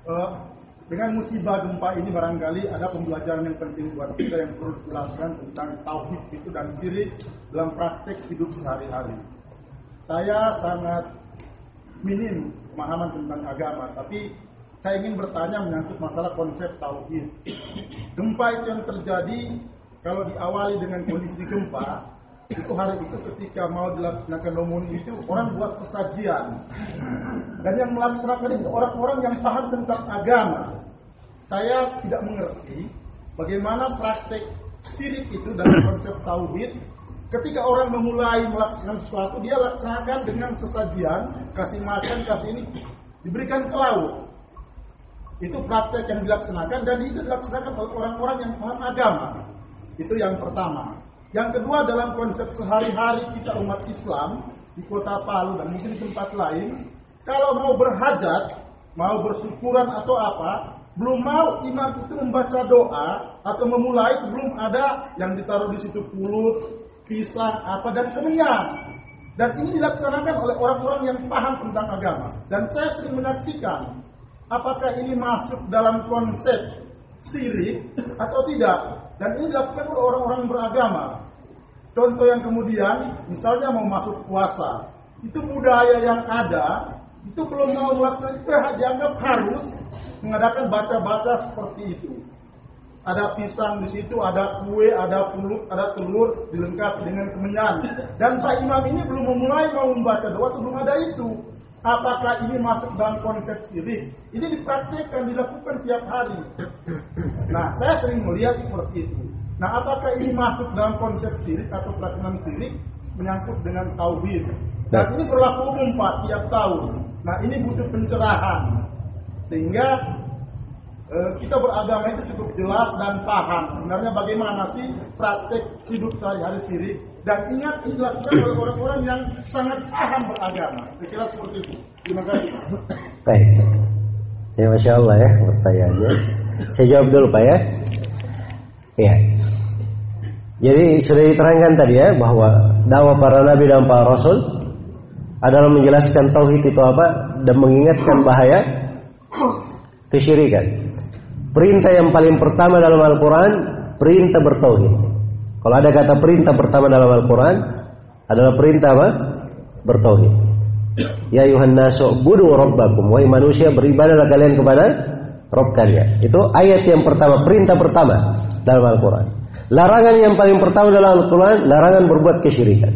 Uh, dengan musibah gempa ini barangkali ada pembelajaran yang penting buat kita yang perlu dijelaskan tentang tauhid itu dan syirik dalam praktek hidup sehari-hari. Saya sangat minim pemahaman tentang agama, tapi saya ingin bertanya menyangkut masalah konsep tauhid. Gempa itu yang terjadi kalau diawali dengan kondisi gempa, itu hari itu ketika mau dilaksanakan nomun itu orang buat sesajian. Dan yang melaksanakan itu orang-orang yang paham tentang agama. Saya tidak mengerti bagaimana praktek sirik itu dalam konsep tauhid Ketika orang memulai melaksanakan sesuatu, dia laksanakan dengan sesajian, kasih makan, kasih ini, diberikan ke laut. Itu praktek yang dilaksanakan dan itu dilaksanakan oleh orang-orang yang paham agama. Itu yang pertama. Yang kedua dalam konsep sehari-hari kita umat Islam di kota Palu dan mungkin di tempat lain, kalau mau berhajat, mau bersyukuran atau apa, belum mau imam itu membaca doa atau memulai sebelum ada yang ditaruh di situ pulut, pisang, apa dan kemenyan. Dan ini dilaksanakan oleh orang-orang yang paham tentang agama. Dan saya sering menyaksikan apakah ini masuk dalam konsep sirik atau tidak. Dan ini dilakukan oleh orang-orang beragama. Contoh yang kemudian, misalnya mau masuk puasa, itu budaya yang ada, itu belum mau melaksanakan, itu dianggap harus mengadakan baca-baca seperti itu. Ada pisang di situ, ada kue, ada pulut, ada telur, dilengkapi dengan kemenyan. Dan Pak Imam ini belum memulai mau membaca doa sebelum ada itu. Apakah ini masuk dalam konsep sirik? Ini dipraktikkan, dilakukan tiap hari. Nah, saya sering melihat seperti itu. Nah, apakah ini masuk dalam konsep sirik atau pelaksanaan sirik menyangkut dengan tauhid? Dan ini berlaku umum Pak tiap tahun. Nah, ini butuh pencerahan. Sehingga eh, kita beragama itu cukup jelas dan paham sebenarnya bagaimana sih praktek hidup sehari-hari sirik dan ingat ini dilakukan oleh orang-orang yang sangat paham beragama. Saya seperti itu. Terima kasih. Baik. Ya Masya Allah ya pertanyaannya. Saya jawab dulu Pak ya. Iya. Jadi sudah diterangkan tadi ya bahwa dakwah para nabi dan para rasul adalah menjelaskan tauhid itu apa dan mengingatkan bahaya kesyirikan. Perintah yang paling pertama dalam Al-Quran perintah bertauhid. Kalau ada kata perintah pertama dalam Al-Quran adalah perintah apa? Bertauhid. Ya Yuhan nasu budu rabbakum. Wahai manusia beribadahlah kalian kepada Rob kalian. Itu ayat yang pertama, perintah pertama dalam Al-Quran. Larangan yang paling pertama dalam Al-Quran, larangan berbuat kesyirikan.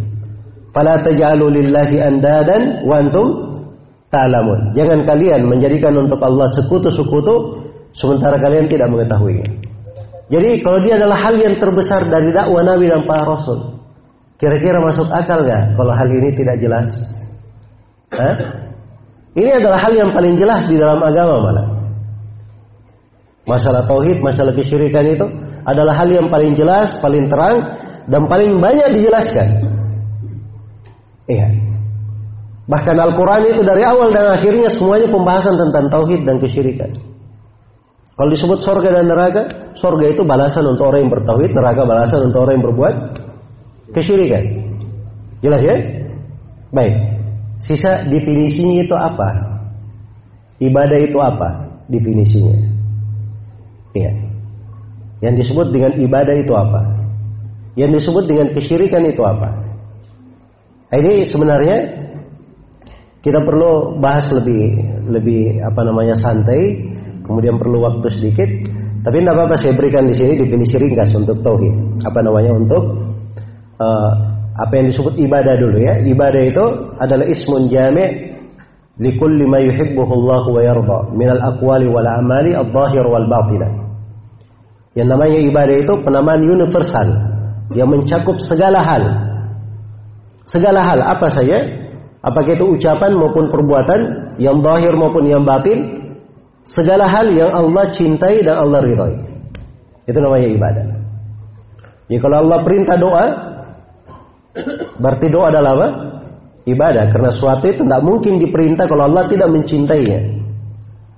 Fala taj'alu lillahi andadan wa antum ta'lamun. Jangan kalian menjadikan untuk Allah sekutu-sekutu sementara kalian tidak mengetahuinya. Jadi kalau dia adalah hal yang terbesar dari dakwah Nabi dan para Rasul, kira-kira masuk akal nggak kalau hal ini tidak jelas? Hah? Ini adalah hal yang paling jelas di dalam agama malah. Masalah tauhid, masalah kesyirikan itu adalah hal yang paling jelas, paling terang, dan paling banyak dijelaskan. Iya. Bahkan Al-Quran itu dari awal dan akhirnya semuanya pembahasan tentang tauhid dan kesyirikan. Kalau disebut sorga dan neraka, sorga itu balasan untuk orang yang bertauhid, neraka balasan untuk orang yang berbuat kesyirikan. Jelas ya? Baik. Sisa definisinya itu apa? Ibadah itu apa? Definisinya. Iya. Yang disebut dengan ibadah itu apa? Yang disebut dengan kesyirikan itu apa? Nah, ini sebenarnya kita perlu bahas lebih lebih apa namanya santai, kemudian perlu waktu sedikit. Tapi tidak apa-apa saya berikan di sini definisi ringkas untuk tauhid. Apa namanya untuk uh, apa yang disebut ibadah dulu ya. Ibadah itu adalah ismun jami' likulli ma yuhibbuhu Allah wa yarda min al-aqwali wal amali adh-dhahir wal batinah. Yang namanya ibadah itu penamaan universal yang mencakup segala hal. Segala hal apa saja? Apakah itu ucapan maupun perbuatan yang zahir maupun yang batin? Segala hal yang Allah cintai dan Allah ridhoi. Itu namanya ibadah. Ya kalau Allah perintah doa, berarti doa adalah apa? Ibadah. Karena suatu itu tidak mungkin diperintah kalau Allah tidak mencintainya.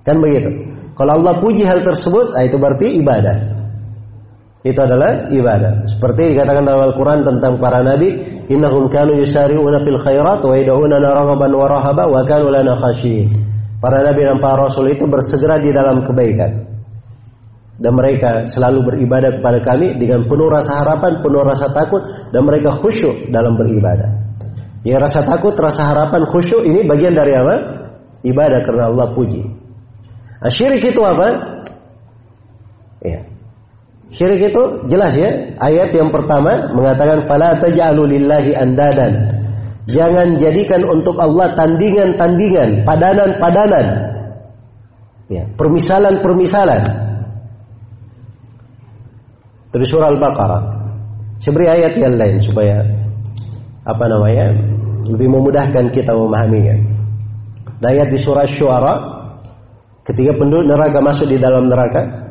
Kan begitu. Kalau Allah puji hal tersebut, nah itu berarti ibadah. Itu adalah ibadah. Seperti dikatakan dalam Al-Quran tentang para nabi, innahum kanu yusari'una fil khairat wa yad'una raghaban wa rahaba wa kanu lana. Para nabi dan para rasul itu bersegera di dalam kebaikan. Dan mereka selalu beribadah kepada kami dengan penuh rasa harapan, penuh rasa takut, dan mereka khusyuk dalam beribadah. Ya rasa takut, rasa harapan, khusyuk ini bagian dari apa? Ibadah karena Allah puji. Nah, syirik itu apa? Ya. Syirik itu jelas ya. Ayat yang pertama mengatakan fala taj'alu lillahi andadan Jangan jadikan untuk Allah tandingan-tandingan, padanan-padanan. Ya, permisalan-permisalan. Dari surah Al-Baqarah. Saya ayat yang lain supaya apa namanya? lebih memudahkan kita memahaminya. ayat di surah Syuara ketika penduduk neraka masuk di dalam neraka,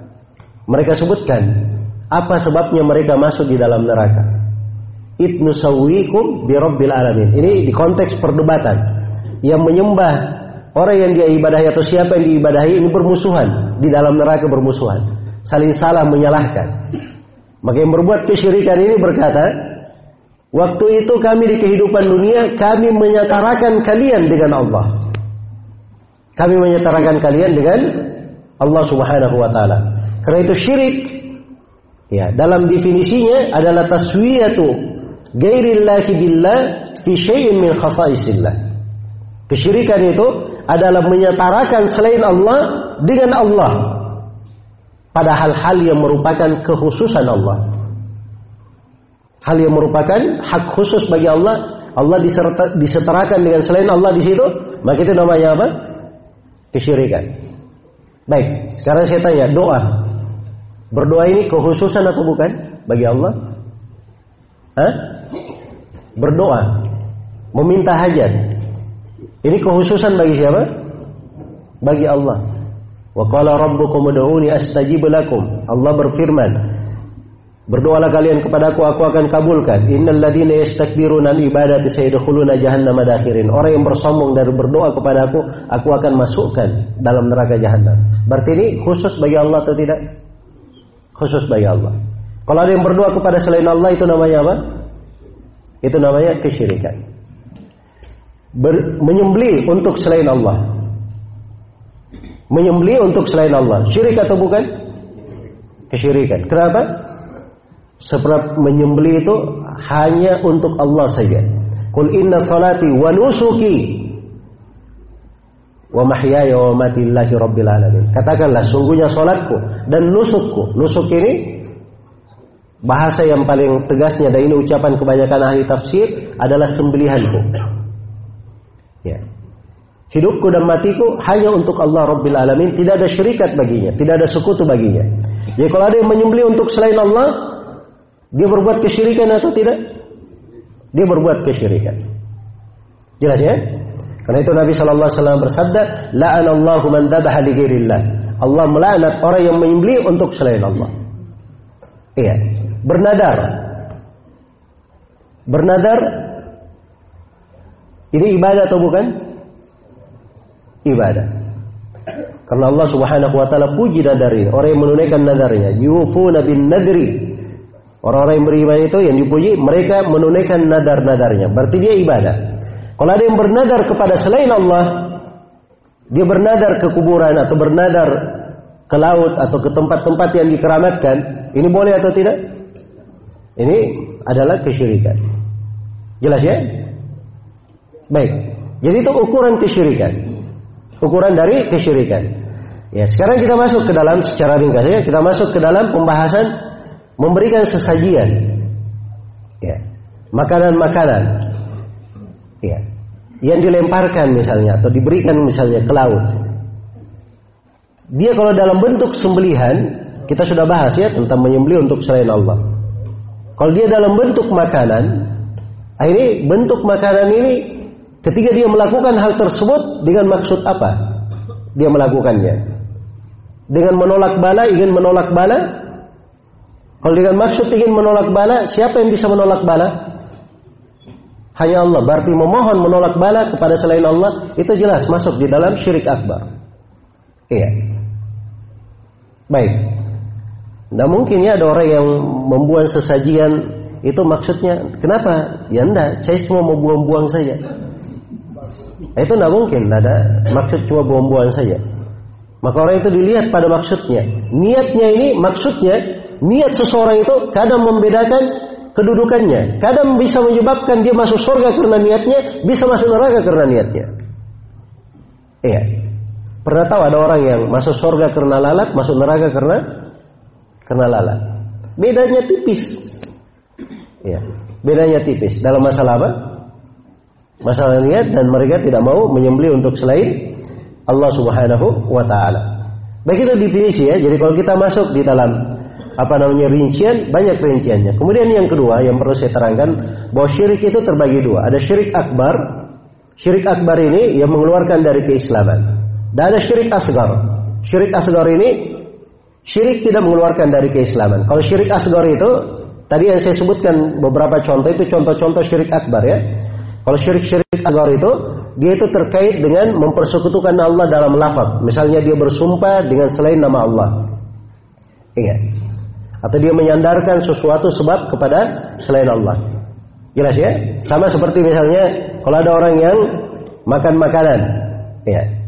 mereka sebutkan Apa sebabnya mereka masuk di dalam neraka? Itnusawikum birabbil alamin. Ini di konteks perdebatan. Yang menyembah orang yang dia ibadahi atau siapa yang diibadahi ini bermusuhan di dalam neraka bermusuhan, saling salah menyalahkan. Maka yang berbuat kesyirikan ini berkata, waktu itu kami di kehidupan dunia kami menyatarakan kalian dengan Allah. Kami menyatarakan kalian dengan Allah Subhanahu wa taala. Karena itu syirik ya, dalam definisinya adalah taswiyatu ghairillahi billah fi syai'in min khasaisillah. Kesyirikan itu adalah menyetarakan selain Allah dengan Allah pada hal-hal yang merupakan kekhususan Allah. Hal yang merupakan hak khusus bagi Allah, Allah diserta, disetarakan dengan selain Allah di situ, maka itu namanya apa? Kesyirikan. Baik, sekarang saya tanya, doa. Berdoa ini kekhususan atau bukan bagi Allah? Hah? Berdoa, meminta hajat. Ini kekhususan bagi siapa? Bagi Allah. Wa qala rabbukum ud'uni astajib lakum. Allah berfirman, Berdoalah kalian kepadaku, aku akan kabulkan. Innal ladzina yastakbiruna an ibadati sayadkhuluna jahannam madakhirin. Orang yang bersombong dari berdoa kepadaku, aku akan masukkan dalam neraka jahanam. Berarti ini khusus bagi Allah atau tidak? Khusus bagi Allah. Kalau ada yang berdoa kepada selain Allah itu namanya apa? Itu namanya kesyirikan. Ber, menyembelih untuk selain Allah. Menyembelih untuk selain Allah. Syirik atau bukan? Kesyirikan. Kenapa? Sebab menyembelih itu hanya untuk Allah saja. Kul inna salati wa nusuki wa mahyaya wa mati lillahi rabbil alamin. Katakanlah sungguhnya salatku dan nusukku. Nusuk ini bahasa yang paling tegasnya dan ini ucapan kebanyakan ahli tafsir adalah sembelihanku. Ya. Hidupku dan matiku hanya untuk Allah Rabbil Alamin. Tidak ada syirikat baginya. Tidak ada sekutu baginya. Jadi kalau ada yang menyembelih untuk selain Allah, dia berbuat kesyirikan atau tidak? Dia berbuat kesyirikan. Jelas ya? Karena itu Nabi Shallallahu Alaihi Wasallam bersabda, "La'anallahu man dabaha li ghairillah." Allah melaknat orang yang menyembelih untuk selain Allah. Iya. Bernadar. Bernadar ini ibadah atau bukan? Ibadah. Karena Allah Subhanahu wa taala puji nadar ini, orang yang menunaikan nadarnya, yufuna bin nadri. Orang-orang yang beriman itu yang dipuji, mereka menunaikan nadar-nadarnya. Berarti dia ibadah. Kalau ada yang bernadar kepada selain Allah, dia bernadar ke kuburan atau bernadar ke laut atau ke tempat-tempat yang dikeramatkan, ini boleh atau tidak? Ini adalah kesyirikan. Jelas ya? Baik. Jadi itu ukuran kesyirikan. Ukuran dari kesyirikan. Ya, sekarang kita masuk ke dalam secara ringkas ya, kita masuk ke dalam pembahasan memberikan sesajian. Ya. Makanan-makanan. Ya. Yang dilemparkan misalnya atau diberikan misalnya ke laut. Dia kalau dalam bentuk sembelihan, kita sudah bahas ya tentang menyembelih untuk selain Allah. Kalau dia dalam bentuk makanan, ini bentuk makanan ini ketika dia melakukan hal tersebut dengan maksud apa? Dia melakukannya. Dengan menolak bala, ingin menolak bala. Kalau dengan maksud ingin menolak bala, siapa yang bisa menolak bala? Hanya Allah. Berarti memohon menolak bala kepada selain Allah itu jelas masuk di dalam syirik akbar. Iya. Baik. Tidak mungkin ya ada orang yang membuang sesajian itu maksudnya kenapa? Ya enggak, saya cuma mau buang-buang saja. Nah, itu tidak mungkin, tidak ada maksud cuma buang-buang saja. Maka orang itu dilihat pada maksudnya. Niatnya ini maksudnya niat seseorang itu kadang membedakan kedudukannya. Kadang bisa menyebabkan dia masuk surga karena niatnya, bisa masuk neraka karena niatnya. Iya. Pernah tahu ada orang yang masuk surga karena lalat, masuk neraka karena karena lalat. Bedanya tipis. Ya, bedanya tipis. Dalam masalah apa? Masalah niat dan mereka tidak mau menyembelih untuk selain Allah Subhanahu wa taala. Baik itu definisi ya. Jadi kalau kita masuk di dalam apa namanya rincian, banyak rinciannya. Kemudian yang kedua yang perlu saya terangkan bahwa syirik itu terbagi dua. Ada syirik akbar. Syirik akbar ini yang mengeluarkan dari keislaman. Dan ada syirik asgar. Syirik asgar ini Syirik tidak mengeluarkan dari keislaman. Kalau syirik asgar itu tadi yang saya sebutkan beberapa contoh itu contoh-contoh syirik akbar ya. Kalau syirik-syirik asgar itu dia itu terkait dengan mempersekutukan Allah dalam lafaz. Misalnya dia bersumpah dengan selain nama Allah. Iya. Atau dia menyandarkan sesuatu sebab kepada selain Allah. Jelas ya? Sama seperti misalnya kalau ada orang yang makan makanan, ya.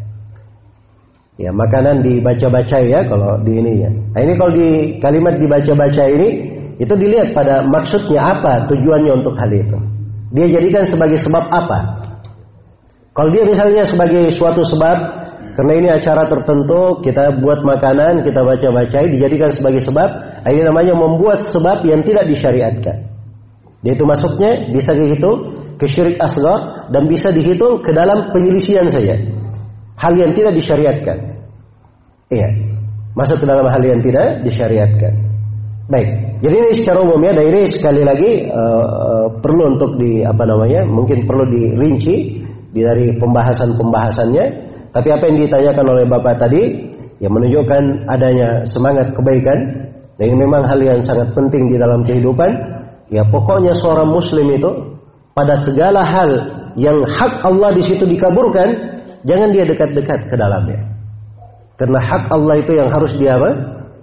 Ya, makanan dibaca-baca ya kalau di ini ya. Nah, ini kalau di kalimat dibaca-baca ini itu dilihat pada maksudnya apa, tujuannya untuk hal itu. Dia jadikan sebagai sebab apa? Kalau dia misalnya sebagai suatu sebab, karena ini acara tertentu, kita buat makanan, kita baca-bacai, dijadikan sebagai sebab, ini namanya membuat sebab yang tidak disyariatkan. Yaitu masuknya bisa dihitung ke syirik asgar dan bisa dihitung ke dalam penyelisian saja. Hal yang tidak disyariatkan. Iya. Masuk ke dalam hal yang tidak disyariatkan. Baik. Jadi ini secara umum ya, ini sekali lagi uh, perlu untuk di apa namanya, mungkin perlu dirinci dari pembahasan-pembahasannya. Tapi apa yang ditanyakan oleh Bapak tadi, yang menunjukkan adanya semangat kebaikan, dan ini memang hal yang sangat penting di dalam kehidupan. Ya pokoknya seorang muslim itu pada segala hal yang hak Allah di situ dikaburkan, jangan dia dekat-dekat ke dalamnya. Karena hak Allah itu yang harus dia apa?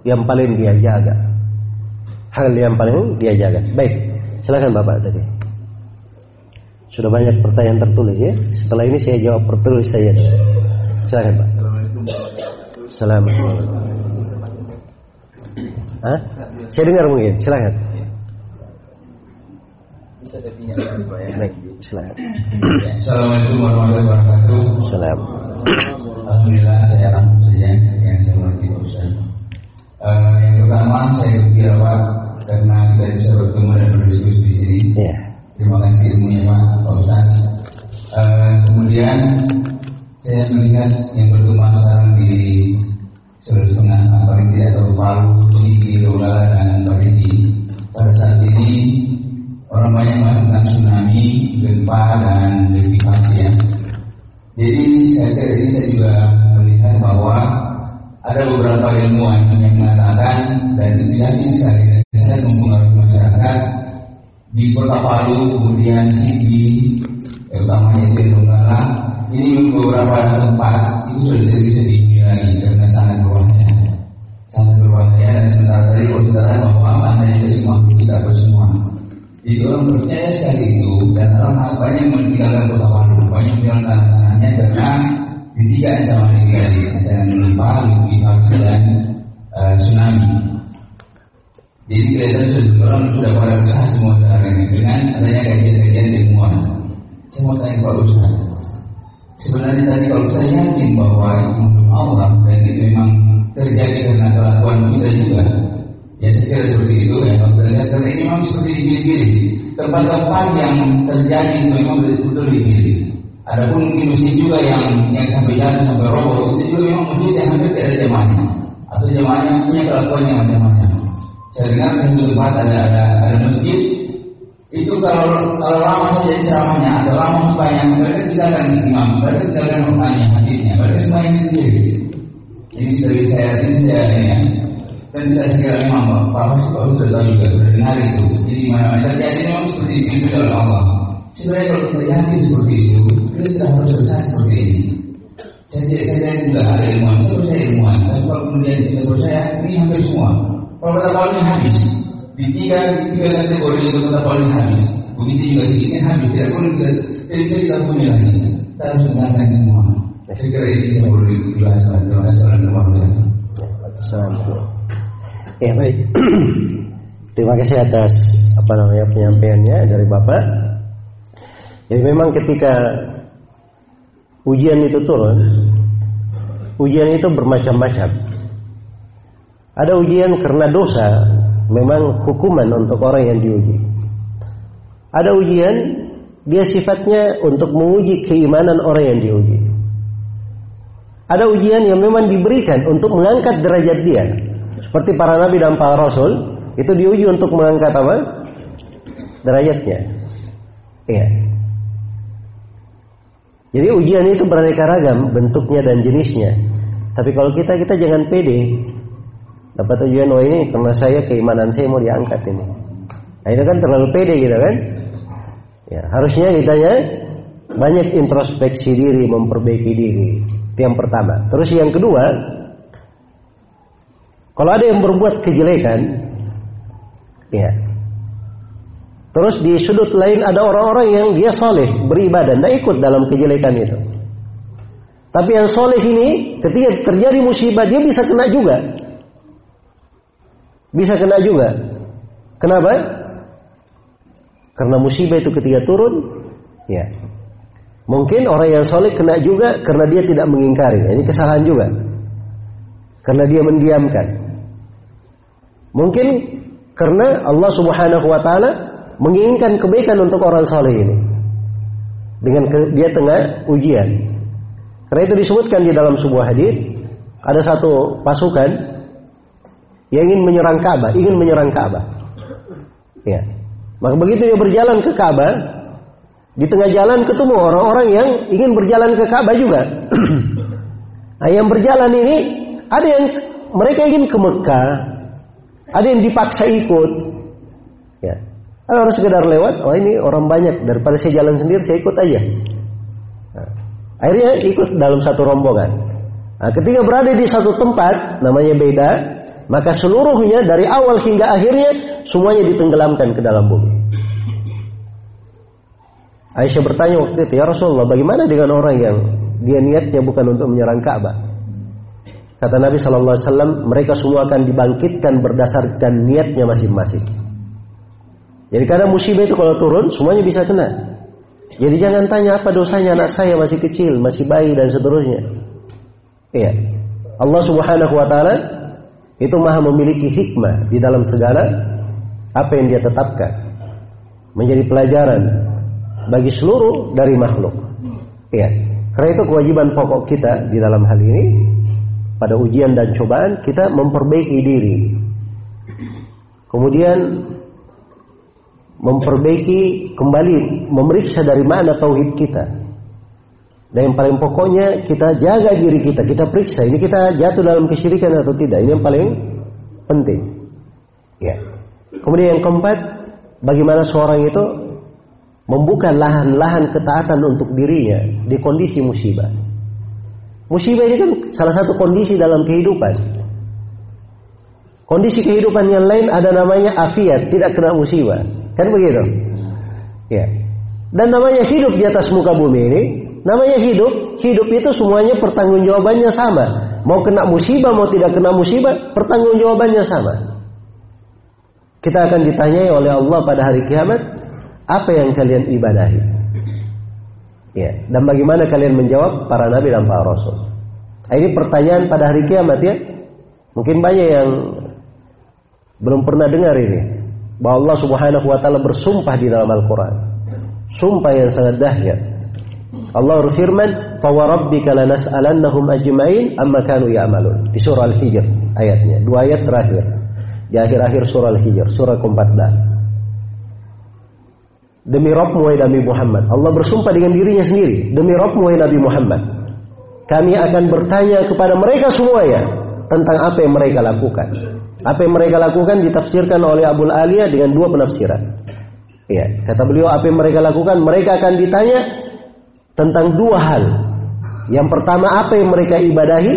Yang paling dia jaga. Hal yang paling dia jaga. Baik, silakan Bapak tadi. Sudah banyak pertanyaan tertulis ya. Setelah ini saya jawab tertulis saya. Silakan Pak. Assalamualaikum. Hah? Saya dengar mungkin. Silakan. Baik, silakan. Assalamualaikum warahmatullahi wabarakatuh. Salam. Alhamdulillah saya alhamdulillah yang saya hormati Ustaz. Uh, yang pertama saya kira Pak karena kita bisa bertemu dan berdiskusi di sini. Ya. Terima kasih ilmunya Pak, Pak Ustaz. Uh, kemudian saya melihat yang berkembang sekarang di Sulawesi Tengah, paling tidak atau Palu, Sigi, Donggala, dan Parigi. Pada saat ini orang banyak melakukan tsunami, gempa, dan likuifaksi ya. Jadi saya kira ini saya juga melihat bahwa ada beberapa ilmuwan yang mengatakan dan tidak ini saya mempengaruhi masyarakat di kota Palu, kemudian Sigi, utamanya itu Donggala, ini beberapa tempat itu sudah bisa dihuni lagi karena sangat berbahaya, sangat berbahaya dan sementara tadi kalau kita bahwa yang jadi makhluk kita semua. Jadi orang percaya sekali itu dan orang banyak meninggalkan Palu, banyak meninggalkan tanahnya karena di tiga ancaman ini tadi, ancaman gempa, likuifaksi dan uh, tsunami. Jadi kelihatan sudah orang sudah pada besar semua sekarang dengan adanya kajian-kajian ilmuwan. Saya mau tanya Pak Ustaz. Sebenarnya tadi kalau saya yakin bahwa itu Allah dan itu memang terjadi karena kelakuan kita juga. Ya saya seperti itu ya. Kalau terlihat karena ini memang seperti dipilih-pilih. Tempat-tempat yang terjadi memang betul-betul dipilih. Adapun mungkin masjid juga yang yang sampai jatuh sampai roboh itu juga memang masjid yang hampir tidak ada jemaahnya atau jemaahnya punya kelakuan yang macam-macam saya dengar di tempat ada ada ada masjid itu kalau kalau lama saja ceramahnya atau lama banyak mereka tinggalkan imam mereka tinggalkan maknanya hadisnya mereka semua yang sendiri ini dari saya ini saya ya dan saya kira memang Pak Mas Pak Ustaz tahu juga sudah dengar itu jadi mana terjadi memang seperti itu oleh Allah sebenarnya kalau kita yakin seperti itu kita tidak harus selesai seperti ini saya tidak katakan juga ada ilmuwan itu saya ilmuwan tapi kalau kemudian kita percaya ini hampir semua kalau kata Paulnya habis, di tiga, tiga kategori itu kata Paulnya habis. Begitu juga sedikitnya habis, tidak perlu kita, tidak bisa kita punya lagi. Kita harus mengatakan semua. Saya kira ini yang perlu dibahas. Terima kasih. Assalamualaikum. Ya baik. Terima kasih atas apa namanya penyampaiannya dari Bapak. Jadi memang ketika ujian itu turun, ujian itu bermacam-macam. Ada ujian karena dosa, memang hukuman untuk orang yang diuji. Ada ujian, dia sifatnya untuk menguji keimanan orang yang diuji. Ada ujian yang memang diberikan untuk mengangkat derajat dia. Seperti para nabi dan para rasul, itu diuji untuk mengangkat apa? Derajatnya. Iya. Jadi ujian itu beraneka ragam bentuknya dan jenisnya. Tapi kalau kita kita jangan pede Dapat tujuan oh ini karena saya keimanan saya mau diangkat ini. Nah itu kan terlalu pede gitu kan? Ya, harusnya kita ya banyak introspeksi diri, memperbaiki diri. Itu yang pertama. Terus yang kedua, kalau ada yang berbuat kejelekan, ya. Terus di sudut lain ada orang-orang yang dia soleh, beribadah, tidak ikut dalam kejelekan itu. Tapi yang soleh ini, ketika terjadi musibah, dia bisa kena juga. Bisa kena juga. Kenapa? Karena musibah itu ketika turun, ya. Mungkin orang yang soleh kena juga karena dia tidak mengingkari. Ini kesalahan juga. Karena dia mendiamkan. Mungkin karena Allah Subhanahu wa taala menginginkan kebaikan untuk orang soleh ini. Dengan dia tengah ujian. Karena itu disebutkan di dalam sebuah hadis ada satu pasukan yang ingin menyerang Ka'bah, ingin menyerang Ka'bah. Ya. Maka begitu dia berjalan ke Ka'bah, di tengah jalan ketemu orang-orang yang ingin berjalan ke Ka'bah juga. nah, yang berjalan ini ada yang mereka ingin ke Mekah, ada yang dipaksa ikut. Ya. Ada orang sekedar lewat, oh ini orang banyak daripada saya jalan sendiri saya ikut aja. Nah, akhirnya ikut dalam satu rombongan. Nah, ketika berada di satu tempat namanya beda, maka seluruhnya dari awal hingga akhirnya semuanya ditenggelamkan ke dalam bumi. Aisyah bertanya waktu itu, ya Rasulullah, bagaimana dengan orang yang dia niatnya bukan untuk menyerang Ka'bah? Kata Nabi Shallallahu Alaihi Wasallam, mereka semua akan dibangkitkan berdasarkan niatnya masing-masing. Jadi karena musibah itu kalau turun, semuanya bisa kena. Jadi jangan tanya apa dosanya anak saya masih kecil, masih bayi dan seterusnya. Iya. Allah Subhanahu Wa Taala itu maha memiliki hikmah di dalam segala apa yang dia tetapkan. Menjadi pelajaran bagi seluruh dari makhluk. Ya, karena itu kewajiban pokok kita di dalam hal ini pada ujian dan cobaan kita memperbaiki diri. Kemudian memperbaiki kembali memeriksa dari mana tauhid kita. Dan yang paling pokoknya kita jaga diri kita, kita periksa ini kita jatuh dalam kesyirikan atau tidak. Ini yang paling penting. Ya. Kemudian yang keempat, bagaimana seorang itu membuka lahan-lahan ketaatan untuk dirinya di kondisi musibah. Musibah ini kan salah satu kondisi dalam kehidupan. Kondisi kehidupan yang lain ada namanya afiat, tidak kena musibah. Kan begitu? Ya. Dan namanya hidup di atas muka bumi ini, namanya hidup, hidup itu semuanya pertanggungjawabannya sama. Mau kena musibah, mau tidak kena musibah, pertanggungjawabannya sama. Kita akan ditanyai oleh Allah pada hari kiamat, apa yang kalian ibadahi? Ya, dan bagaimana kalian menjawab para nabi dan para rasul? Nah, ini pertanyaan pada hari kiamat ya. Mungkin banyak yang belum pernah dengar ini bahwa Allah Subhanahu wa taala bersumpah di dalam Al-Qur'an. Sumpah yang sangat dahsyat. Allah berfirman, "Fa wa rabbika lanas'alannahum ajma'in amma kanu ya'malun." Di surah Al-Hijr ayatnya, dua ayat terakhir. Di akhir-akhir surah Al-Hijr, surah ke-14. Demi Rabbmu wahai Nabi Muhammad. Allah bersumpah dengan dirinya sendiri. Demi Rabbmu wahai Nabi Muhammad. Kami akan bertanya kepada mereka semuanya tentang apa yang mereka lakukan. Apa yang mereka lakukan ditafsirkan oleh Abu Aliyah dengan dua penafsiran. Ya, kata beliau apa yang mereka lakukan, mereka akan ditanya tentang dua hal. Yang pertama apa yang mereka ibadahi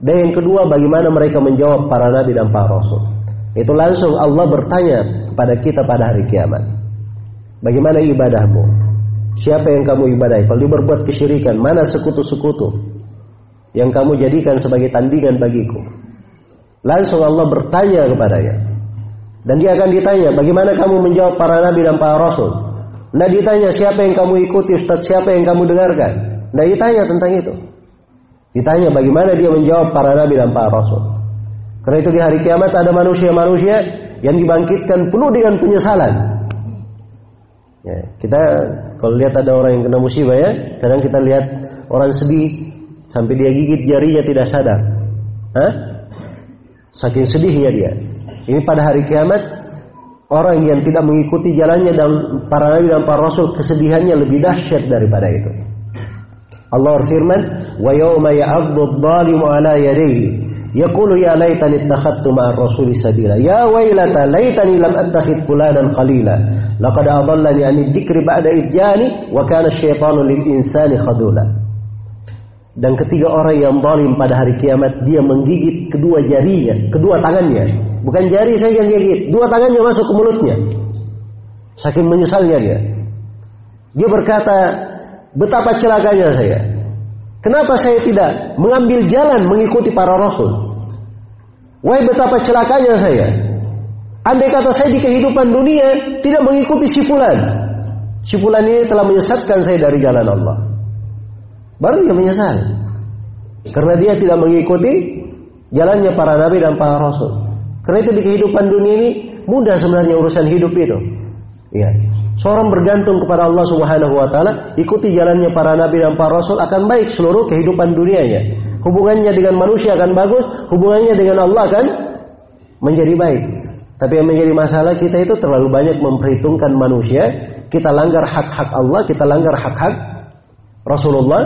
dan yang kedua bagaimana mereka menjawab para nabi dan para rasul. Itu langsung Allah bertanya kepada kita pada hari kiamat. Bagaimana ibadahmu? Siapa yang kamu ibadahi? Kalau dia berbuat kesyirikan, mana sekutu-sekutu yang kamu jadikan sebagai tandingan bagiku? Langsung Allah bertanya kepadanya. Dan dia akan ditanya, bagaimana kamu menjawab para nabi dan para rasul? Nah ditanya, siapa yang kamu ikuti, Ustaz, siapa yang kamu dengarkan? Nah ditanya tentang itu. Ditanya bagaimana dia menjawab para nabi dan para rasul. Karena itu di hari kiamat ada manusia-manusia yang dibangkitkan penuh dengan penyesalan. Ya, kita kalau lihat ada orang yang kena musibah ya, kadang kita lihat orang sedih sampai dia gigit jarinya tidak sadar. Hah? Saking sedihnya dia. Ini pada hari kiamat orang yang tidak mengikuti jalannya dan para nabi dan para rasul kesedihannya lebih dahsyat daripada itu. Allah berfirman, "Wa yawma ya'addu adh-dhalimu 'ala yadayhi Yaqulu ya laitani ittakhadtu ma'ar rasuli sabila. Ya wailata laitani lam attakhid fulanan khalila. Laqad adallani 'ani dzikri ba'da idjani wa kana syaitanu lil insani khadula. Dan ketiga orang yang zalim pada hari kiamat dia menggigit kedua jarinya, kedua tangannya. Bukan jari saya yang gigit, dua tangannya masuk ke mulutnya. Saking menyesalnya dia. Dia berkata, betapa celakanya saya. Kenapa saya tidak mengambil jalan mengikuti para rasul? Wahai betapa celakanya saya. Andai kata saya di kehidupan dunia tidak mengikuti. Si fulan ini telah menyesatkan saya dari jalan Allah. Baru dia menyesal. Karena dia tidak mengikuti jalannya para nabi dan para rasul. Karena itu di kehidupan dunia ini mudah sebenarnya urusan hidup itu. Ya. Seorang bergantung kepada Allah Subhanahu wa taala, ikuti jalannya para nabi dan para rasul akan baik seluruh kehidupan dunianya. Hubungannya dengan manusia akan bagus, hubungannya dengan Allah akan menjadi baik. Tapi yang menjadi masalah kita itu terlalu banyak memperhitungkan manusia, kita langgar hak-hak Allah, kita langgar hak-hak Rasulullah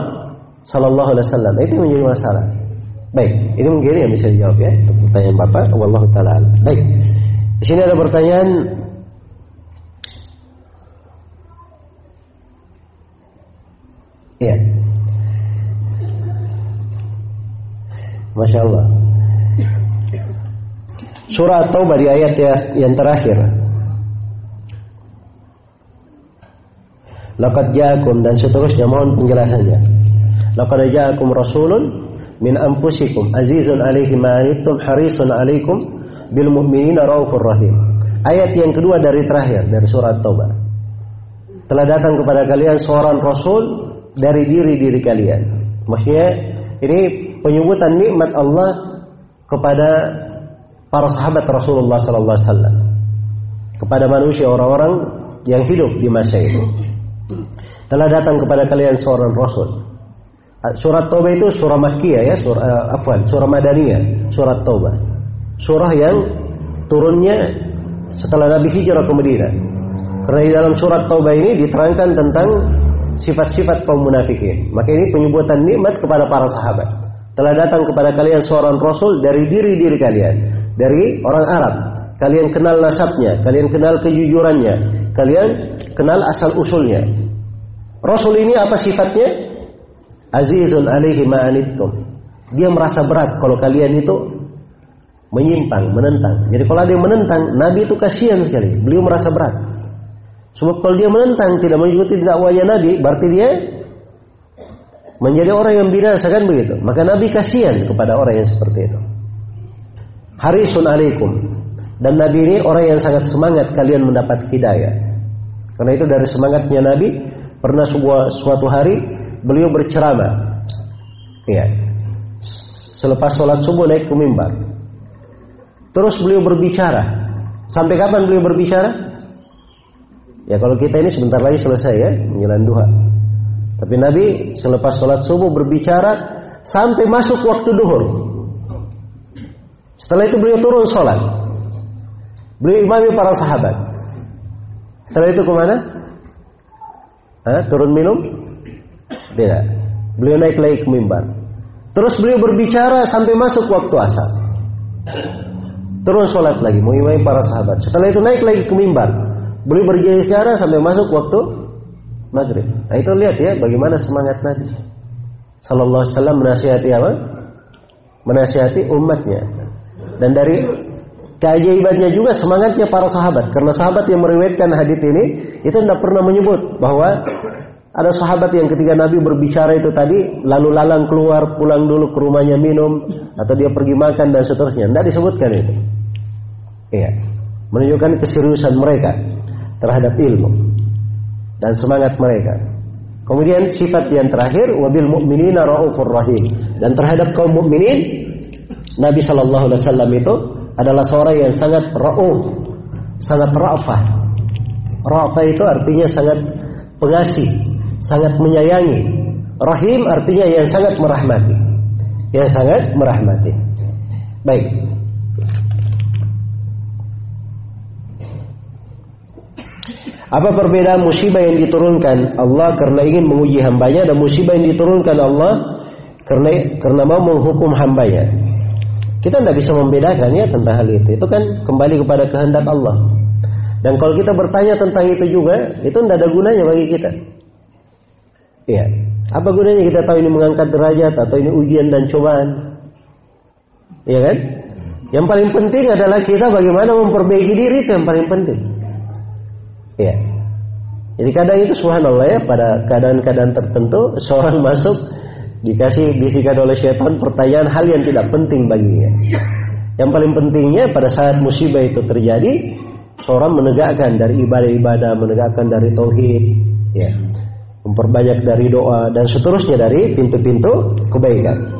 Sallallahu Alaihi Wasallam itu menjadi masalah. Baik, ini mungkin yang bisa dijawab ya untuk pertanyaan Bapak. Wallahu taala. Baik. Di sini ada pertanyaan Iya. Masya Allah. Surah Taubah di ayat ya, yang terakhir. Laqad ja'akum dan seterusnya mohon penjelasannya. Laqad ja'akum rasulun min anfusikum azizun alaihi ma harisun alaikum bil mu'minina raufur rahim. Ayat yang kedua dari terakhir dari surat Taubah. Telah datang kepada kalian seorang rasul dari diri-diri kalian. Maksudnya ini penyebutan nikmat Allah kepada para sahabat Rasulullah sallallahu alaihi wasallam. Kepada manusia orang-orang yang hidup di masa itu. Telah datang kepada kalian seorang rasul Surat Taubah itu surah Makkiyah ya, surah uh, afwan, surah Madaniyah, surat Taubah. Surah yang turunnya setelah Nabi hijrah ke Madinah. Karena di dalam surat Taubah ini diterangkan tentang sifat-sifat kaum munafikin. Maka ini penyebutan nikmat kepada para sahabat. Telah datang kepada kalian seorang rasul dari diri-diri kalian, dari orang Arab. Kalian kenal nasabnya, kalian kenal kejujurannya, kalian kenal asal usulnya. Rasul ini apa sifatnya? Azizun alaihi ma'anittum. Dia merasa berat kalau kalian itu menyimpang, menentang. Jadi kalau ada yang menentang, Nabi itu kasihan sekali. Beliau merasa berat. Sebab kalau dia menentang, tidak mengikuti dakwanya Nabi, berarti dia menjadi orang yang binasa kan begitu. Maka Nabi kasihan kepada orang yang seperti itu. Harisun alaikum. Dan Nabi ini orang yang sangat semangat kalian mendapat hidayah. Karena itu dari semangatnya Nabi, pernah sebuah suatu hari beliau berceramah. Ya. Selepas sholat subuh naik ke mimbar. Terus beliau berbicara. Sampai kapan beliau berbicara? Ya kalau kita ini sebentar lagi selesai ya, menjelang duha. Tapi Nabi selepas sholat subuh berbicara sampai masuk waktu duhur. Setelah itu beliau turun sholat. Beliau imami para sahabat. Setelah itu ke mana? Hah? Turun minum? Tidak. Beliau naik lagi ke mimbar. Terus beliau berbicara sampai masuk waktu asar. Terus sholat lagi, mengimai para sahabat. Setelah itu naik lagi ke mimbar. Beliau berbicara sampai masuk waktu maghrib. Nah itu lihat ya bagaimana semangat Nabi. Sallallahu Alaihi Wasallam menasihati apa? Menasihati umatnya. Dan dari keajaibannya juga semangatnya para sahabat. Karena sahabat yang meriwayatkan hadis ini itu tidak pernah menyebut bahwa ada sahabat yang ketika Nabi berbicara itu tadi lalu lalang keluar pulang dulu ke rumahnya minum atau dia pergi makan dan seterusnya. Tidak disebutkan itu. Iya. Menunjukkan keseriusan mereka terhadap ilmu dan semangat mereka. Kemudian sifat yang terakhir wabil mu'minina raufur rahim dan terhadap kaum mukminin Nabi Shallallahu alaihi wasallam itu adalah seorang yang sangat rauf, sangat rafah. Rafah itu artinya sangat pengasih, sangat menyayangi. Rahim artinya yang sangat merahmati. Yang sangat merahmati. Baik. Apa perbedaan musibah yang diturunkan Allah karena ingin menguji hambanya dan musibah yang diturunkan Allah karena karena mau menghukum hambanya? Kita tidak bisa membedakan ya tentang hal itu. Itu kan kembali kepada kehendak Allah. Dan kalau kita bertanya tentang itu juga, itu tidak ada gunanya bagi kita. Iya. Apa gunanya kita tahu ini mengangkat derajat atau ini ujian dan cobaan? Iya kan? Yang paling penting adalah kita bagaimana memperbaiki diri itu yang paling penting. Iya. Jadi kadang itu subhanallah ya pada keadaan-keadaan tertentu seorang masuk dikasih bisikan oleh syaitan pertanyaan hal yang tidak penting baginya. Yang paling pentingnya pada saat musibah itu terjadi, seorang menegakkan dari ibadah-ibadah, menegakkan dari tauhid, ya, memperbanyak dari doa dan seterusnya dari pintu-pintu kebaikan.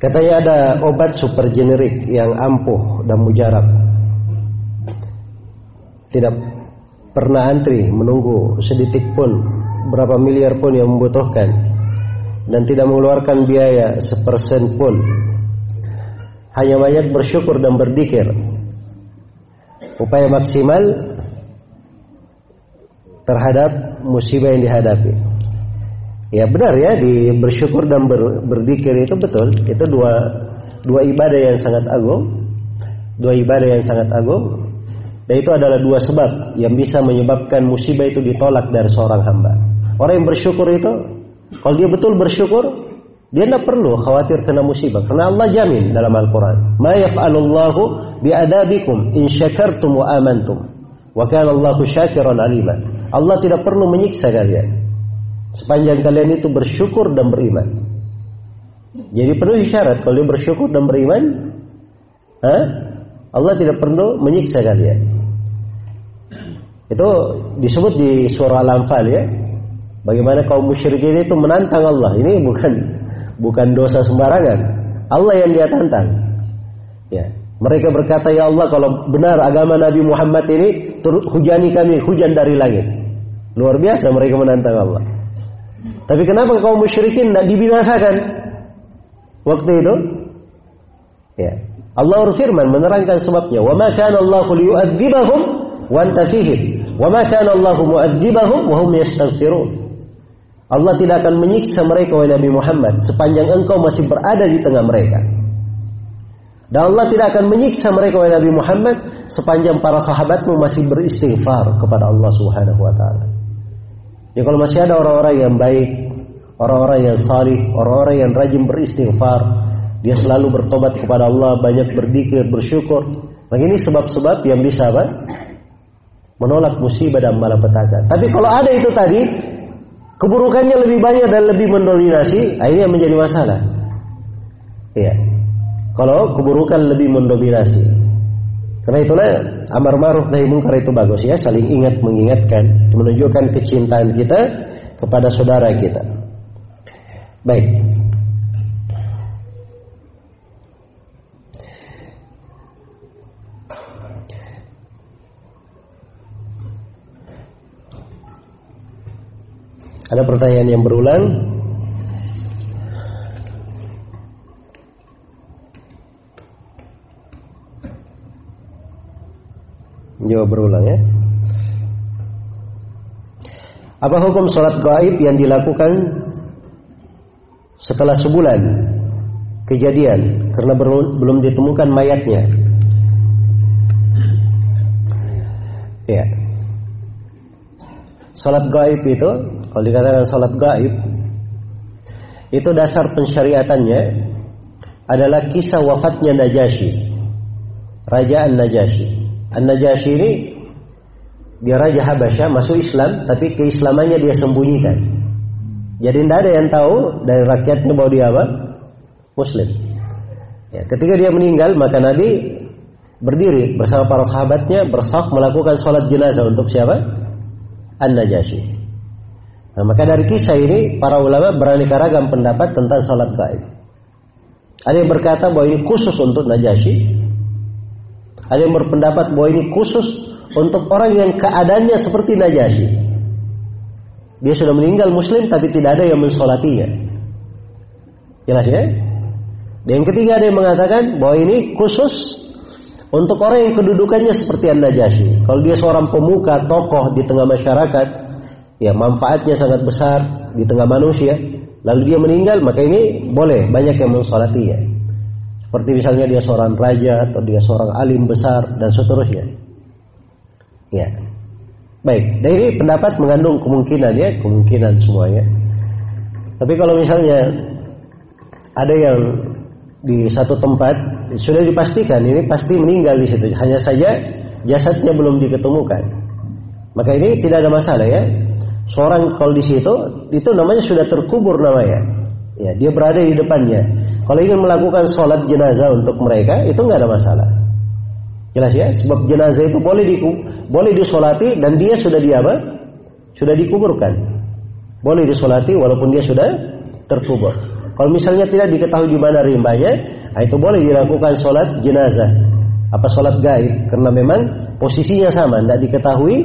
Katanya ada obat super generik yang ampuh dan mujarab. Tidak pernah antri menunggu sedikit pun berapa miliar pun yang membutuhkan dan tidak mengeluarkan biaya sepersen pun. Hanya banyak bersyukur dan berdikir. Upaya maksimal terhadap musibah yang dihadapi. Ya benar ya di bersyukur dan ber, berzikir itu betul. Itu dua dua ibadah yang sangat agung. Dua ibadah yang sangat agung. Dan itu adalah dua sebab yang bisa menyebabkan musibah itu ditolak dari seorang hamba. Orang yang bersyukur itu kalau dia betul bersyukur, dia tidak perlu khawatir kena musibah karena Allah jamin dalam Al-Qur'an. Ma yaf'alullahu bi'adabikum in syakartum wa amantum. Wa kana Allahu syakiran alima. Allah tidak perlu menyiksa kalian Sepanjang kalian itu bersyukur dan beriman. Jadi perlu syarat kalau dia bersyukur dan beriman? Allah tidak perlu menyiksa kalian. Itu disebut di surah Al-Anfal ya. Bagaimana kaum musyrikin itu menantang Allah. Ini bukan bukan dosa sembarangan. Allah yang dia tantang. Ya. Mereka berkata, "Ya Allah, kalau benar agama Nabi Muhammad ini, hujani kami hujan dari langit." Luar biasa mereka menantang Allah. Tapi kenapa kaum musyrikin tidak dibinasakan waktu itu? Ya. Allah berfirman menerangkan sebabnya, "Wa ma kana Allahu liyu'adzibahum wa anta fihim, wa ma kana Allahu mu'adzibahum wa hum yastaghfirun." Allah tidak akan menyiksa mereka wahai Nabi Muhammad sepanjang engkau masih berada di tengah mereka. Dan Allah tidak akan menyiksa mereka wahai Nabi Muhammad sepanjang para sahabatmu masih beristighfar kepada Allah Subhanahu wa taala. Ya kalau masih ada orang-orang yang baik, orang-orang yang salih, orang-orang yang rajin beristighfar, dia selalu bertobat kepada Allah, banyak berzikir, bersyukur. Nah ini sebab-sebab yang bisa apa? Menolak musibah dan malapetaka. Tapi kalau ada itu tadi, keburukannya lebih banyak dan lebih mendominasi, nah ini yang menjadi masalah. Iya. Kalau keburukan lebih mendominasi. Karena itulah amar ma'ruf nahi munkar itu bagus ya, saling ingat mengingatkan, menunjukkan kecintaan kita kepada saudara kita. Baik. Ada pertanyaan yang berulang? Jawab berulang ya. Apa hukum sholat gaib yang dilakukan setelah sebulan kejadian karena belum ditemukan mayatnya? Ya. Salat gaib itu, kalau dikatakan salat gaib, itu dasar pensyariatannya adalah kisah wafatnya Najasyi, Rajaan Najasyi. An-Najasyi ini dia raja Habasyah masuk Islam tapi keislamannya dia sembunyikan. Jadi tidak ada yang tahu dari rakyatnya bahwa dia apa? Muslim. Ya, ketika dia meninggal maka Nabi berdiri bersama para sahabatnya bersaf melakukan sholat jenazah untuk siapa? An-Najasyi. Nah, maka dari kisah ini para ulama beraneka ragam pendapat tentang sholat gaib. Ada yang berkata bahwa ini khusus untuk Najasyi, ada yang berpendapat bahwa ini khusus untuk orang yang keadaannya seperti Najasyi. Dia sudah meninggal muslim tapi tidak ada yang mensolatinya. Jelas ya? Dan yang ketiga ada yang mengatakan bahwa ini khusus untuk orang yang kedudukannya seperti An-Najasyi. Kalau dia seorang pemuka, tokoh di tengah masyarakat, ya manfaatnya sangat besar di tengah manusia, lalu dia meninggal, maka ini boleh banyak yang mensolatinya. Seperti misalnya dia seorang raja atau dia seorang alim besar dan seterusnya. Ya. Baik, dan ini pendapat mengandung kemungkinan ya, kemungkinan semuanya. Tapi kalau misalnya ada yang di satu tempat sudah dipastikan ini pasti meninggal di situ, hanya saja jasadnya belum diketemukan. Maka ini tidak ada masalah ya. Seorang kalau di situ itu namanya sudah terkubur namanya. Ya, dia berada di depannya. Kalau ingin melakukan sholat jenazah untuk mereka itu nggak ada masalah. Jelas ya, sebab jenazah itu boleh di boleh disolati dan dia sudah di apa? Sudah dikuburkan. Boleh disolati walaupun dia sudah terkubur. Kalau misalnya tidak diketahui di mana rimbanya, nah itu boleh dilakukan sholat jenazah. Apa sholat gaib? Karena memang posisinya sama, tidak diketahui.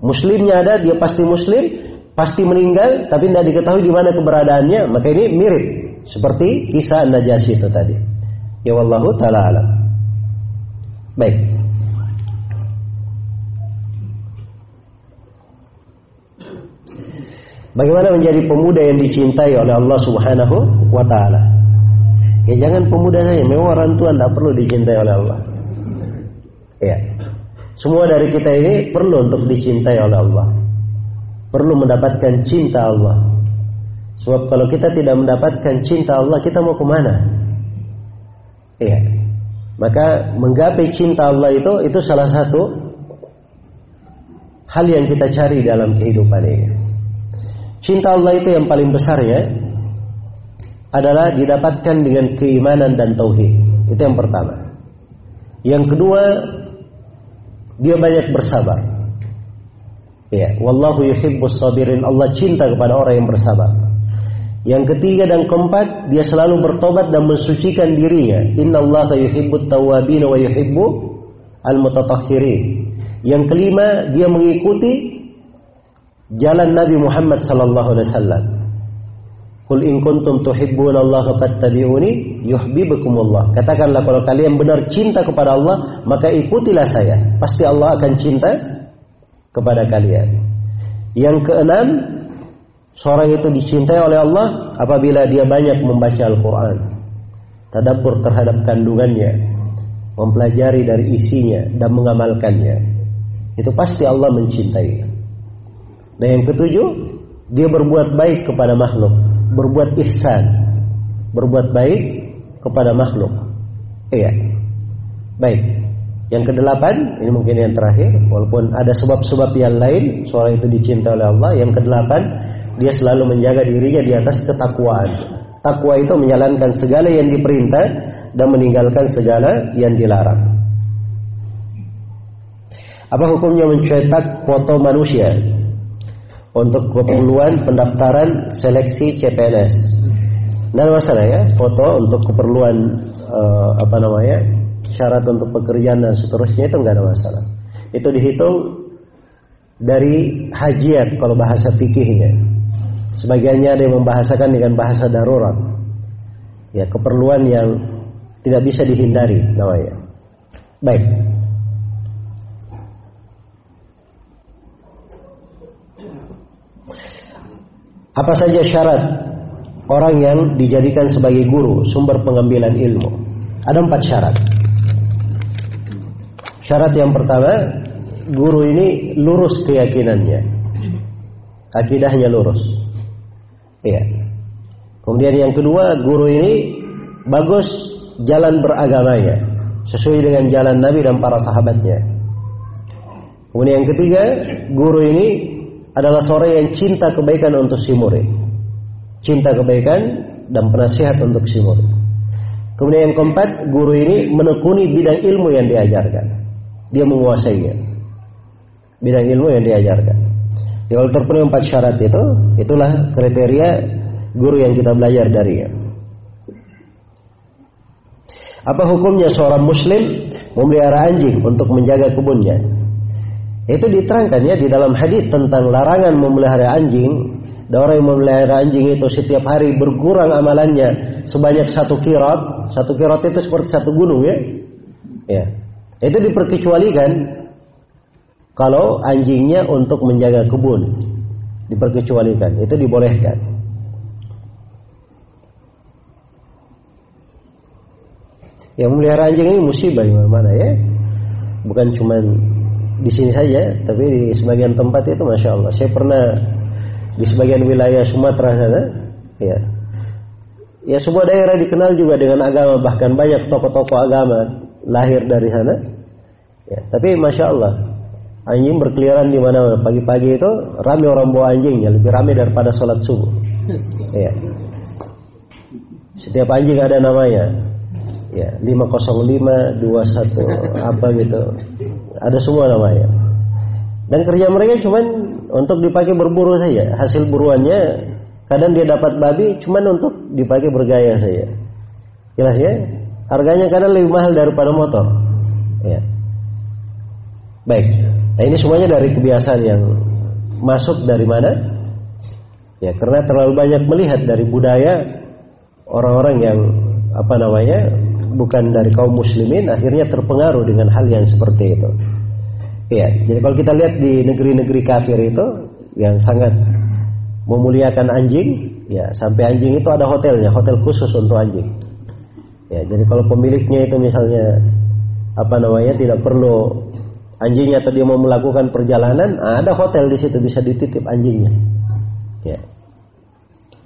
Muslimnya ada, dia pasti muslim, pasti meninggal, tapi tidak diketahui di mana keberadaannya. Maka ini mirip seperti kisah Najasyi itu tadi. Ya wallahu taala alam. Baik. Bagaimana menjadi pemuda yang dicintai oleh Allah Subhanahu wa taala? Ya jangan pemuda saja, memang orang tua tidak perlu dicintai oleh Allah. Ya. Semua dari kita ini perlu untuk dicintai oleh Allah. Perlu mendapatkan cinta Allah. Sebab kalau kita tidak mendapatkan cinta Allah, kita mau ke mana? Iya. Maka menggapai cinta Allah itu itu salah satu hal yang kita cari dalam kehidupan ini. Cinta Allah itu yang paling besar ya adalah didapatkan dengan keimanan dan tauhid. Itu yang pertama. Yang kedua, dia banyak bersabar. Ya, wallahu yuhibbus sabirin. Allah cinta kepada orang yang bersabar. Yang ketiga dan keempat, dia selalu bertobat dan mensucikan dirinya. Inna Allah yuhibbut tawabin wa yuhibbu al-mutatahhirin. Yang kelima, dia mengikuti jalan Nabi Muhammad sallallahu alaihi wasallam. Qul in kuntum tuhibbuna Allah fattabi'uni yuhibbukumullah. Katakanlah kalau kalian benar cinta kepada Allah, maka ikutilah saya. Pasti Allah akan cinta kepada kalian. Yang keenam, Seorang itu dicintai oleh Allah apabila dia banyak membaca Al-Quran. Tadabur terhadap kandungannya. Mempelajari dari isinya dan mengamalkannya. Itu pasti Allah mencintai. Dan yang ketujuh, dia berbuat baik kepada makhluk. Berbuat ihsan. Berbuat baik kepada makhluk. Iya. Baik. Yang kedelapan, ini mungkin yang terakhir, walaupun ada sebab-sebab yang lain, seorang itu dicintai oleh Allah. Yang kedelapan, dia selalu menjaga dirinya di atas ketakwaan. Takwa itu menjalankan segala yang diperintah dan meninggalkan segala yang dilarang. Apa hukumnya mencetak foto manusia untuk keperluan pendaftaran seleksi CPNS? Dan masalah ya, foto untuk keperluan uh, apa namanya syarat untuk pekerjaan dan seterusnya itu nggak ada masalah. Itu dihitung dari hajiat kalau bahasa fikihnya. Sebagiannya ada yang membahasakan dengan bahasa darurat. Ya, keperluan yang tidak bisa dihindari namanya. Baik. Apa saja syarat orang yang dijadikan sebagai guru, sumber pengambilan ilmu? Ada empat syarat. Syarat yang pertama, guru ini lurus keyakinannya. Akidahnya lurus. Iya. Kemudian yang kedua, guru ini bagus jalan beragamanya sesuai dengan jalan Nabi dan para sahabatnya. Kemudian yang ketiga, guru ini adalah seorang yang cinta kebaikan untuk si murid. Cinta kebaikan dan penasihat untuk si murid. Kemudian yang keempat, guru ini menekuni bidang ilmu yang diajarkan. Dia menguasainya. Bidang ilmu yang diajarkan. Ya, kalau terpenuhi empat syarat itu, itulah kriteria guru yang kita belajar darinya. Apa hukumnya seorang muslim memelihara anjing untuk menjaga kebunnya? Itu diterangkan ya di dalam hadis tentang larangan memelihara anjing. Dan orang yang memelihara anjing itu setiap hari berkurang amalannya sebanyak satu kirot. Satu kirot itu seperti satu gunung ya. Ya. Itu diperkecualikan kalau anjingnya untuk menjaga kebun. Diperkecualikan. Itu dibolehkan. Yang memelihara anjing ini musibah di mana-mana ya. Bukan cuma di sini saja, tapi di sebagian tempat itu masya Allah. Saya pernah di sebagian wilayah Sumatera sana, ya, ya semua daerah dikenal juga dengan agama, bahkan banyak tokoh-tokoh agama lahir dari sana. Ya, tapi masya Allah, anjing berkeliaran di mana? Pagi-pagi itu ramai orang bawa anjingnya, lebih ramai daripada sholat subuh. Ya. Setiap anjing ada namanya. Ya 505 21 apa gitu. Ada semua namanya. Dan kerja mereka cuman untuk dipakai berburu saja. Hasil buruannya kadang dia dapat babi cuman untuk dipakai bergaya saja. Jelas ya harganya kadang lebih mahal daripada motor. Ya baik nah ini semuanya dari kebiasaan yang masuk dari mana ya karena terlalu banyak melihat dari budaya orang-orang yang apa namanya bukan dari kaum muslimin akhirnya terpengaruh dengan hal yang seperti itu. Ya, jadi kalau kita lihat di negeri-negeri kafir itu yang sangat memuliakan anjing, ya sampai anjing itu ada hotelnya, hotel khusus untuk anjing. Ya, jadi kalau pemiliknya itu misalnya apa namanya tidak perlu anjingnya atau dia mau melakukan perjalanan, ada hotel di situ bisa dititip anjingnya. Ya.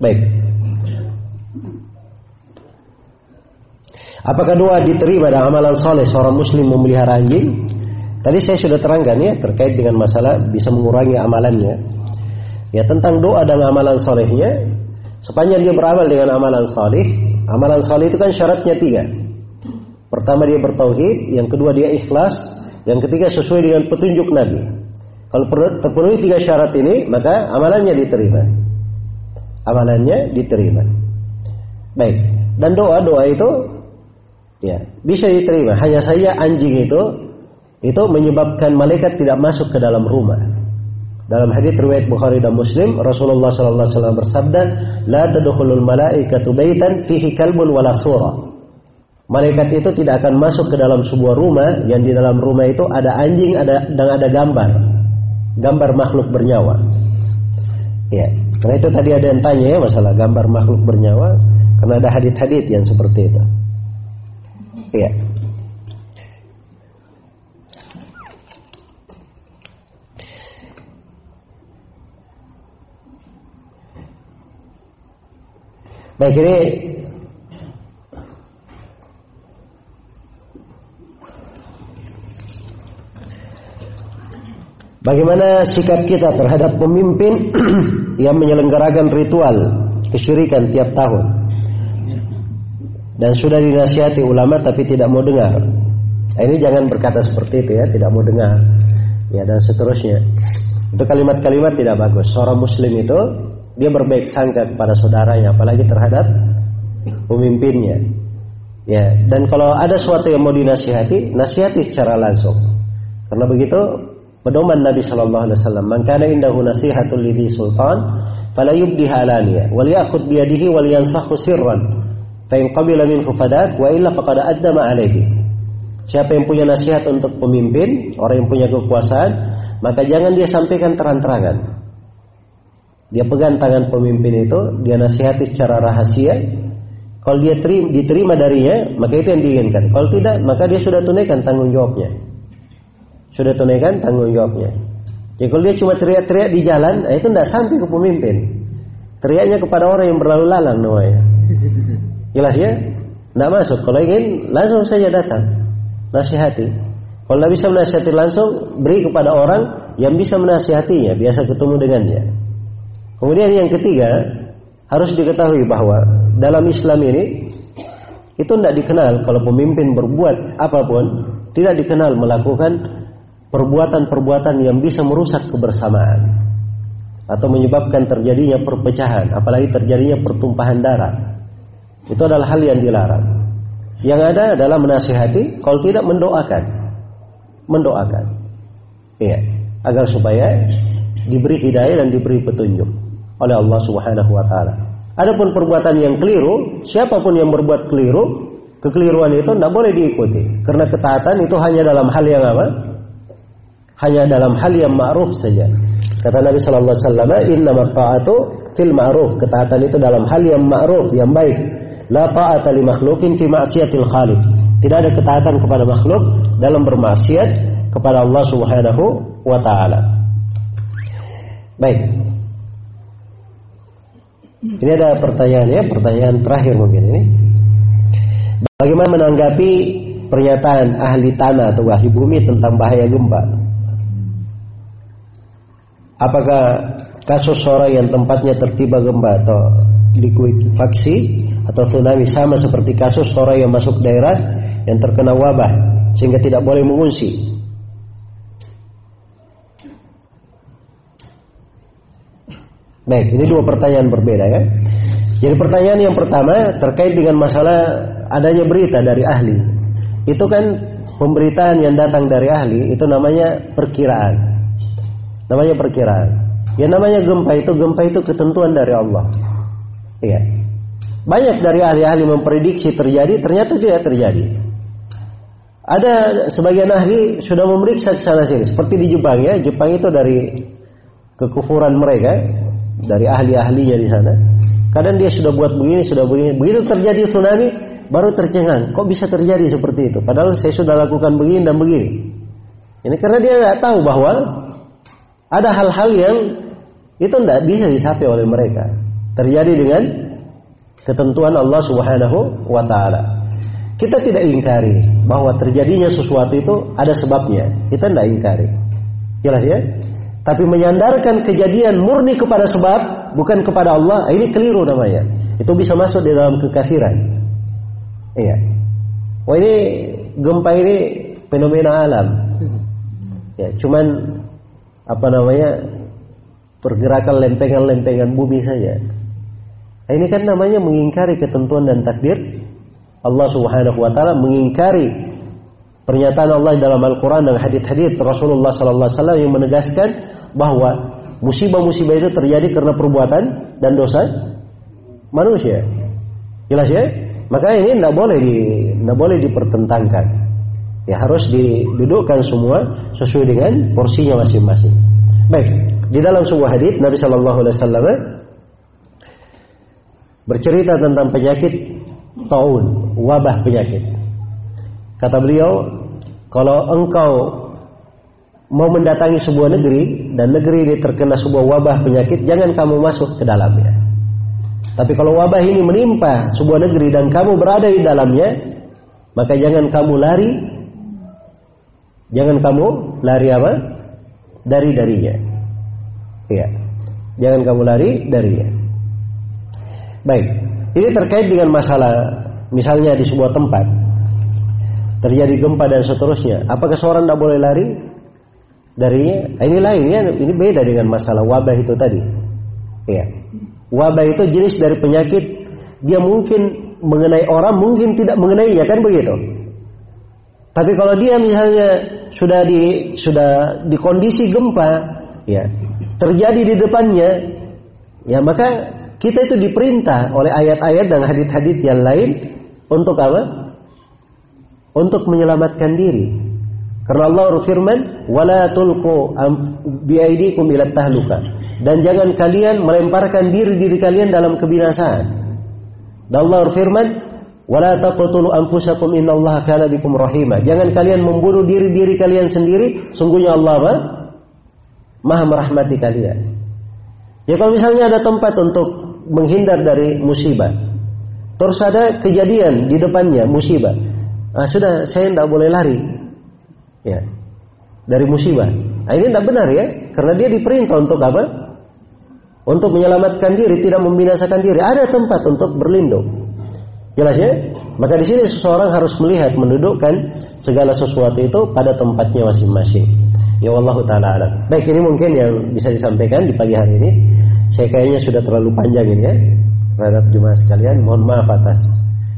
Baik. Apakah doa diterima dan amalan soleh seorang muslim memelihara anjing? Tadi saya sudah terangkan ya terkait dengan masalah bisa mengurangi amalannya. Ya tentang doa dan amalan solehnya, sepanjang dia beramal dengan amalan soleh, amalan soleh itu kan syaratnya tiga. Pertama dia bertauhid, yang kedua dia ikhlas, yang ketiga sesuai dengan petunjuk Nabi. Kalau terpenuhi tiga syarat ini, maka amalannya diterima. Amalannya diterima. Baik. Dan doa-doa itu Ya, bisa diterima. Hanya saja anjing itu itu menyebabkan malaikat tidak masuk ke dalam rumah. Dalam hadis riwayat Bukhari dan Muslim, Rasulullah sallallahu alaihi wasallam bersabda, "La tadkhulul malaikatu baitan fihi kalbun wala sura." Malaikat itu tidak akan masuk ke dalam sebuah rumah yang di dalam rumah itu ada anjing ada dan ada gambar. Gambar makhluk bernyawa. Ya, karena itu tadi ada yang tanya ya masalah gambar makhluk bernyawa, karena ada hadis-hadis yang seperti itu. Iya. Baik ini Bagaimana sikap kita terhadap pemimpin yang menyelenggarakan ritual kesyirikan tiap tahun? dan sudah dinasihati ulama tapi tidak mau dengar. Nah, ini jangan berkata seperti itu ya, tidak mau dengar. Ya dan seterusnya. Itu kalimat-kalimat tidak bagus. Seorang muslim itu dia berbaik sangka kepada saudaranya apalagi terhadap pemimpinnya. Ya, dan kalau ada sesuatu yang mau dinasihati, nasihati secara langsung. Karena begitu pedoman Nabi Shallallahu Alaihi Wasallam. Mangkana indahu nasihatul lidhi sultan, fala yubdiha alaniya, wal yakhud biyadihi wal yansakhu sirran. Fa'in qabila minhu fadak wa illa faqad addama alaihi. Siapa yang punya nasihat untuk pemimpin, orang yang punya kekuasaan, maka jangan dia sampaikan terang-terangan. Dia pegang tangan pemimpin itu, dia nasihati secara rahasia. Kalau dia terima, diterima darinya, maka itu yang diinginkan. Kalau tidak, maka dia sudah tunaikan tanggung jawabnya. Sudah tunaikan tanggung jawabnya. Jadi kalau dia cuma teriak-teriak di jalan, nah itu tidak sampai ke pemimpin. Teriaknya kepada orang yang berlalu lalang namanya. Jelas ya? Tidak masuk. Kalau ingin langsung saja datang. Nasihati. Kalau tidak bisa menasihati langsung, beri kepada orang yang bisa menasihatinya. Biasa ketemu dengannya. Kemudian yang ketiga, harus diketahui bahwa dalam Islam ini itu tidak dikenal kalau pemimpin berbuat apa pun, tidak dikenal melakukan perbuatan-perbuatan yang bisa merusak kebersamaan atau menyebabkan terjadinya perpecahan, apalagi terjadinya pertumpahan darah. Itu adalah hal yang dilarang. Yang ada adalah menasihati, kalau tidak mendoakan. Mendoakan. Iya. agar supaya diberi hidayah dan diberi petunjuk oleh Allah Subhanahu wa taala. Adapun perbuatan yang keliru, siapa pun yang berbuat keliru, kekeliruan itu tidak boleh diikuti. Karena ketaatan itu hanya dalam hal yang apa? Hanya dalam hal yang ma'ruf saja. Kata Nabi Shallallahu Alaihi Wasallam, Inna ta'atu fil ma'ruf. Ketaatan itu dalam hal yang ma'ruf, yang baik. La ta'ata li makhlukin fi ma'siyatil khaliq. Tidak ada ketaatan kepada makhluk dalam bermaksiat kepada Allah Subhanahu wa taala. Baik. Ini ada pertanyaan ya, pertanyaan terakhir mungkin ini. Bagaimana menanggapi pernyataan ahli tanah atau ahli bumi tentang bahaya gempa? Apakah kasus orang yang tempatnya tertiba gempa atau likuifaksi atau tsunami sama seperti kasus orang yang masuk daerah yang terkena wabah sehingga tidak boleh mengungsi? Baik, ini dua pertanyaan berbeda ya. Jadi pertanyaan yang pertama terkait dengan masalah adanya berita dari ahli. Itu kan pemberitaan yang datang dari ahli itu namanya perkiraan. Namanya perkiraan. Ya namanya gempa itu gempa itu ketentuan dari Allah. Iya. Banyak dari ahli-ahli memprediksi terjadi, ternyata tidak terjadi. Ada sebagian ahli sudah memeriksa ke sana sini, seperti di Jepang ya. Jepang itu dari kekufuran mereka, dari ahli-ahlinya di sana. Kadang dia sudah buat begini, sudah begini. Begitu terjadi tsunami, baru tercengang. Kok bisa terjadi seperti itu? Padahal saya sudah lakukan begini dan begini. Ini karena dia tidak tahu bahwa ada hal-hal yang itu tidak bisa disapai oleh mereka. Terjadi dengan ketentuan Allah Subhanahu wa taala. Kita tidak ingkari bahwa terjadinya sesuatu itu ada sebabnya. Kita tidak ingkari. Jelas ya? Tapi menyandarkan kejadian murni kepada sebab, bukan kepada Allah, ini keliru namanya. Itu bisa masuk di dalam kekafiran. Iya. Wah ini gempa ini fenomena alam. Ya, cuman apa namanya pergerakan lempengan-lempengan bumi saja. Nah, ini kan namanya mengingkari ketentuan dan takdir Allah Subhanahu wa taala, mengingkari pernyataan Allah dalam Al-Quran dan hadith-hadith Rasulullah Sallallahu Alaihi Wasallam yang menegaskan bahwa musibah-musibah itu terjadi karena perbuatan dan dosa manusia. Jelas ya? Maka ini tidak boleh di tidak boleh dipertentangkan. Ya harus didudukkan semua sesuai dengan porsinya masing-masing. Baik, di dalam sebuah hadis Nabi Shallallahu Alaihi Wasallam bercerita tentang penyakit taun, wabah penyakit. Kata beliau, kalau engkau mau mendatangi sebuah negeri dan negeri ini terkena sebuah wabah penyakit, jangan kamu masuk ke dalamnya. Tapi kalau wabah ini menimpa sebuah negeri dan kamu berada di dalamnya, maka jangan kamu lari, jangan kamu lari apa? Dari darinya. Iya. Jangan kamu lari darinya. Baik. Ini terkait dengan masalah misalnya di sebuah tempat terjadi gempa dan seterusnya, apakah seorang tidak boleh lari darinya? Ah, ini lain ya, ini beda dengan masalah wabah itu tadi. Ya. Wabah itu jenis dari penyakit dia mungkin mengenai orang, mungkin tidak mengenainya kan begitu. Tapi kalau dia misalnya sudah di sudah di kondisi gempa, ya terjadi di depannya, ya maka kita itu diperintah oleh ayat-ayat dan hadit-hadit yang lain untuk apa? untuk menyelamatkan diri. Karena Allah berfirman, "Wala tulqu biaidikum ila tahluka." Dan jangan kalian melemparkan diri-diri kalian dalam kebinasaan. Dan Allah berfirman, "Wala taqtulu anfusakum innallaha kana bikum rahima." Jangan kalian membunuh diri-diri kalian sendiri, sungguhnya Allah apa? Maha merahmati kalian. Ya kalau misalnya ada tempat untuk menghindar dari musibah, terus ada kejadian di depannya musibah, ah, sudah saya tidak boleh lari ya dari musibah nah, ini tidak benar ya karena dia diperintah untuk apa untuk menyelamatkan diri tidak membinasakan diri ada tempat untuk berlindung jelas ya? Maka di sini seseorang harus melihat mendudukkan segala sesuatu itu pada tempatnya masing-masing. Ya Allah taala alam. Baik ini mungkin yang bisa disampaikan di pagi hari ini. Saya kayaknya sudah terlalu panjang ini ya. Terhadap jemaah sekalian mohon maaf atas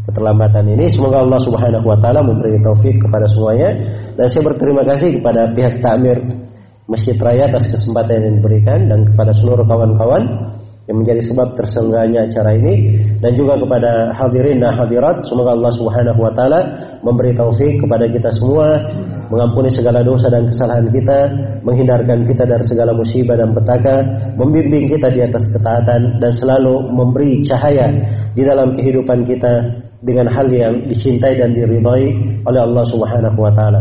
keterlambatan ini. Semoga Allah Subhanahu wa taala memberi taufik kepada semuanya. Dan saya berterima kasih kepada pihak Takmir Masjid Raya atas kesempatan yang diberikan dan kepada seluruh kawan-kawan yang menjadi sebab terselenggaranya acara ini dan juga kepada hadirin dan hadirat semoga Allah Subhanahu wa taala memberi taufik kepada kita semua mengampuni segala dosa dan kesalahan kita menghindarkan kita dari segala musibah dan petaka membimbing kita di atas ketaatan dan selalu memberi cahaya di dalam kehidupan kita dengan hal yang dicintai dan diridhai oleh Allah Subhanahu wa taala.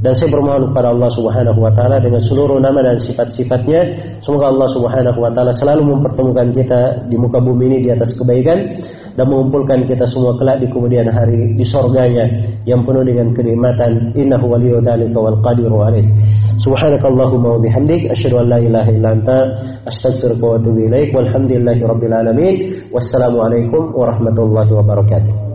Dan saya bermohon kepada Allah Subhanahu wa taala dengan seluruh nama dan sifat-sifatnya, semoga Allah Subhanahu wa taala selalu mempertemukan kita di muka bumi ini di atas kebaikan dan mengumpulkan kita semua kelak di kemudian hari di surganya yang penuh dengan kenikmatan. Innahu waliyyu dzalika wal qadiru alaih. Subhanakallahumma wa bihamdik asyhadu an la ilaha illa anta astaghfiruka wa atubu ilaik. Walhamdulillahi rabbil alamin. Wassalamualaikum warahmatullahi wabarakatuh.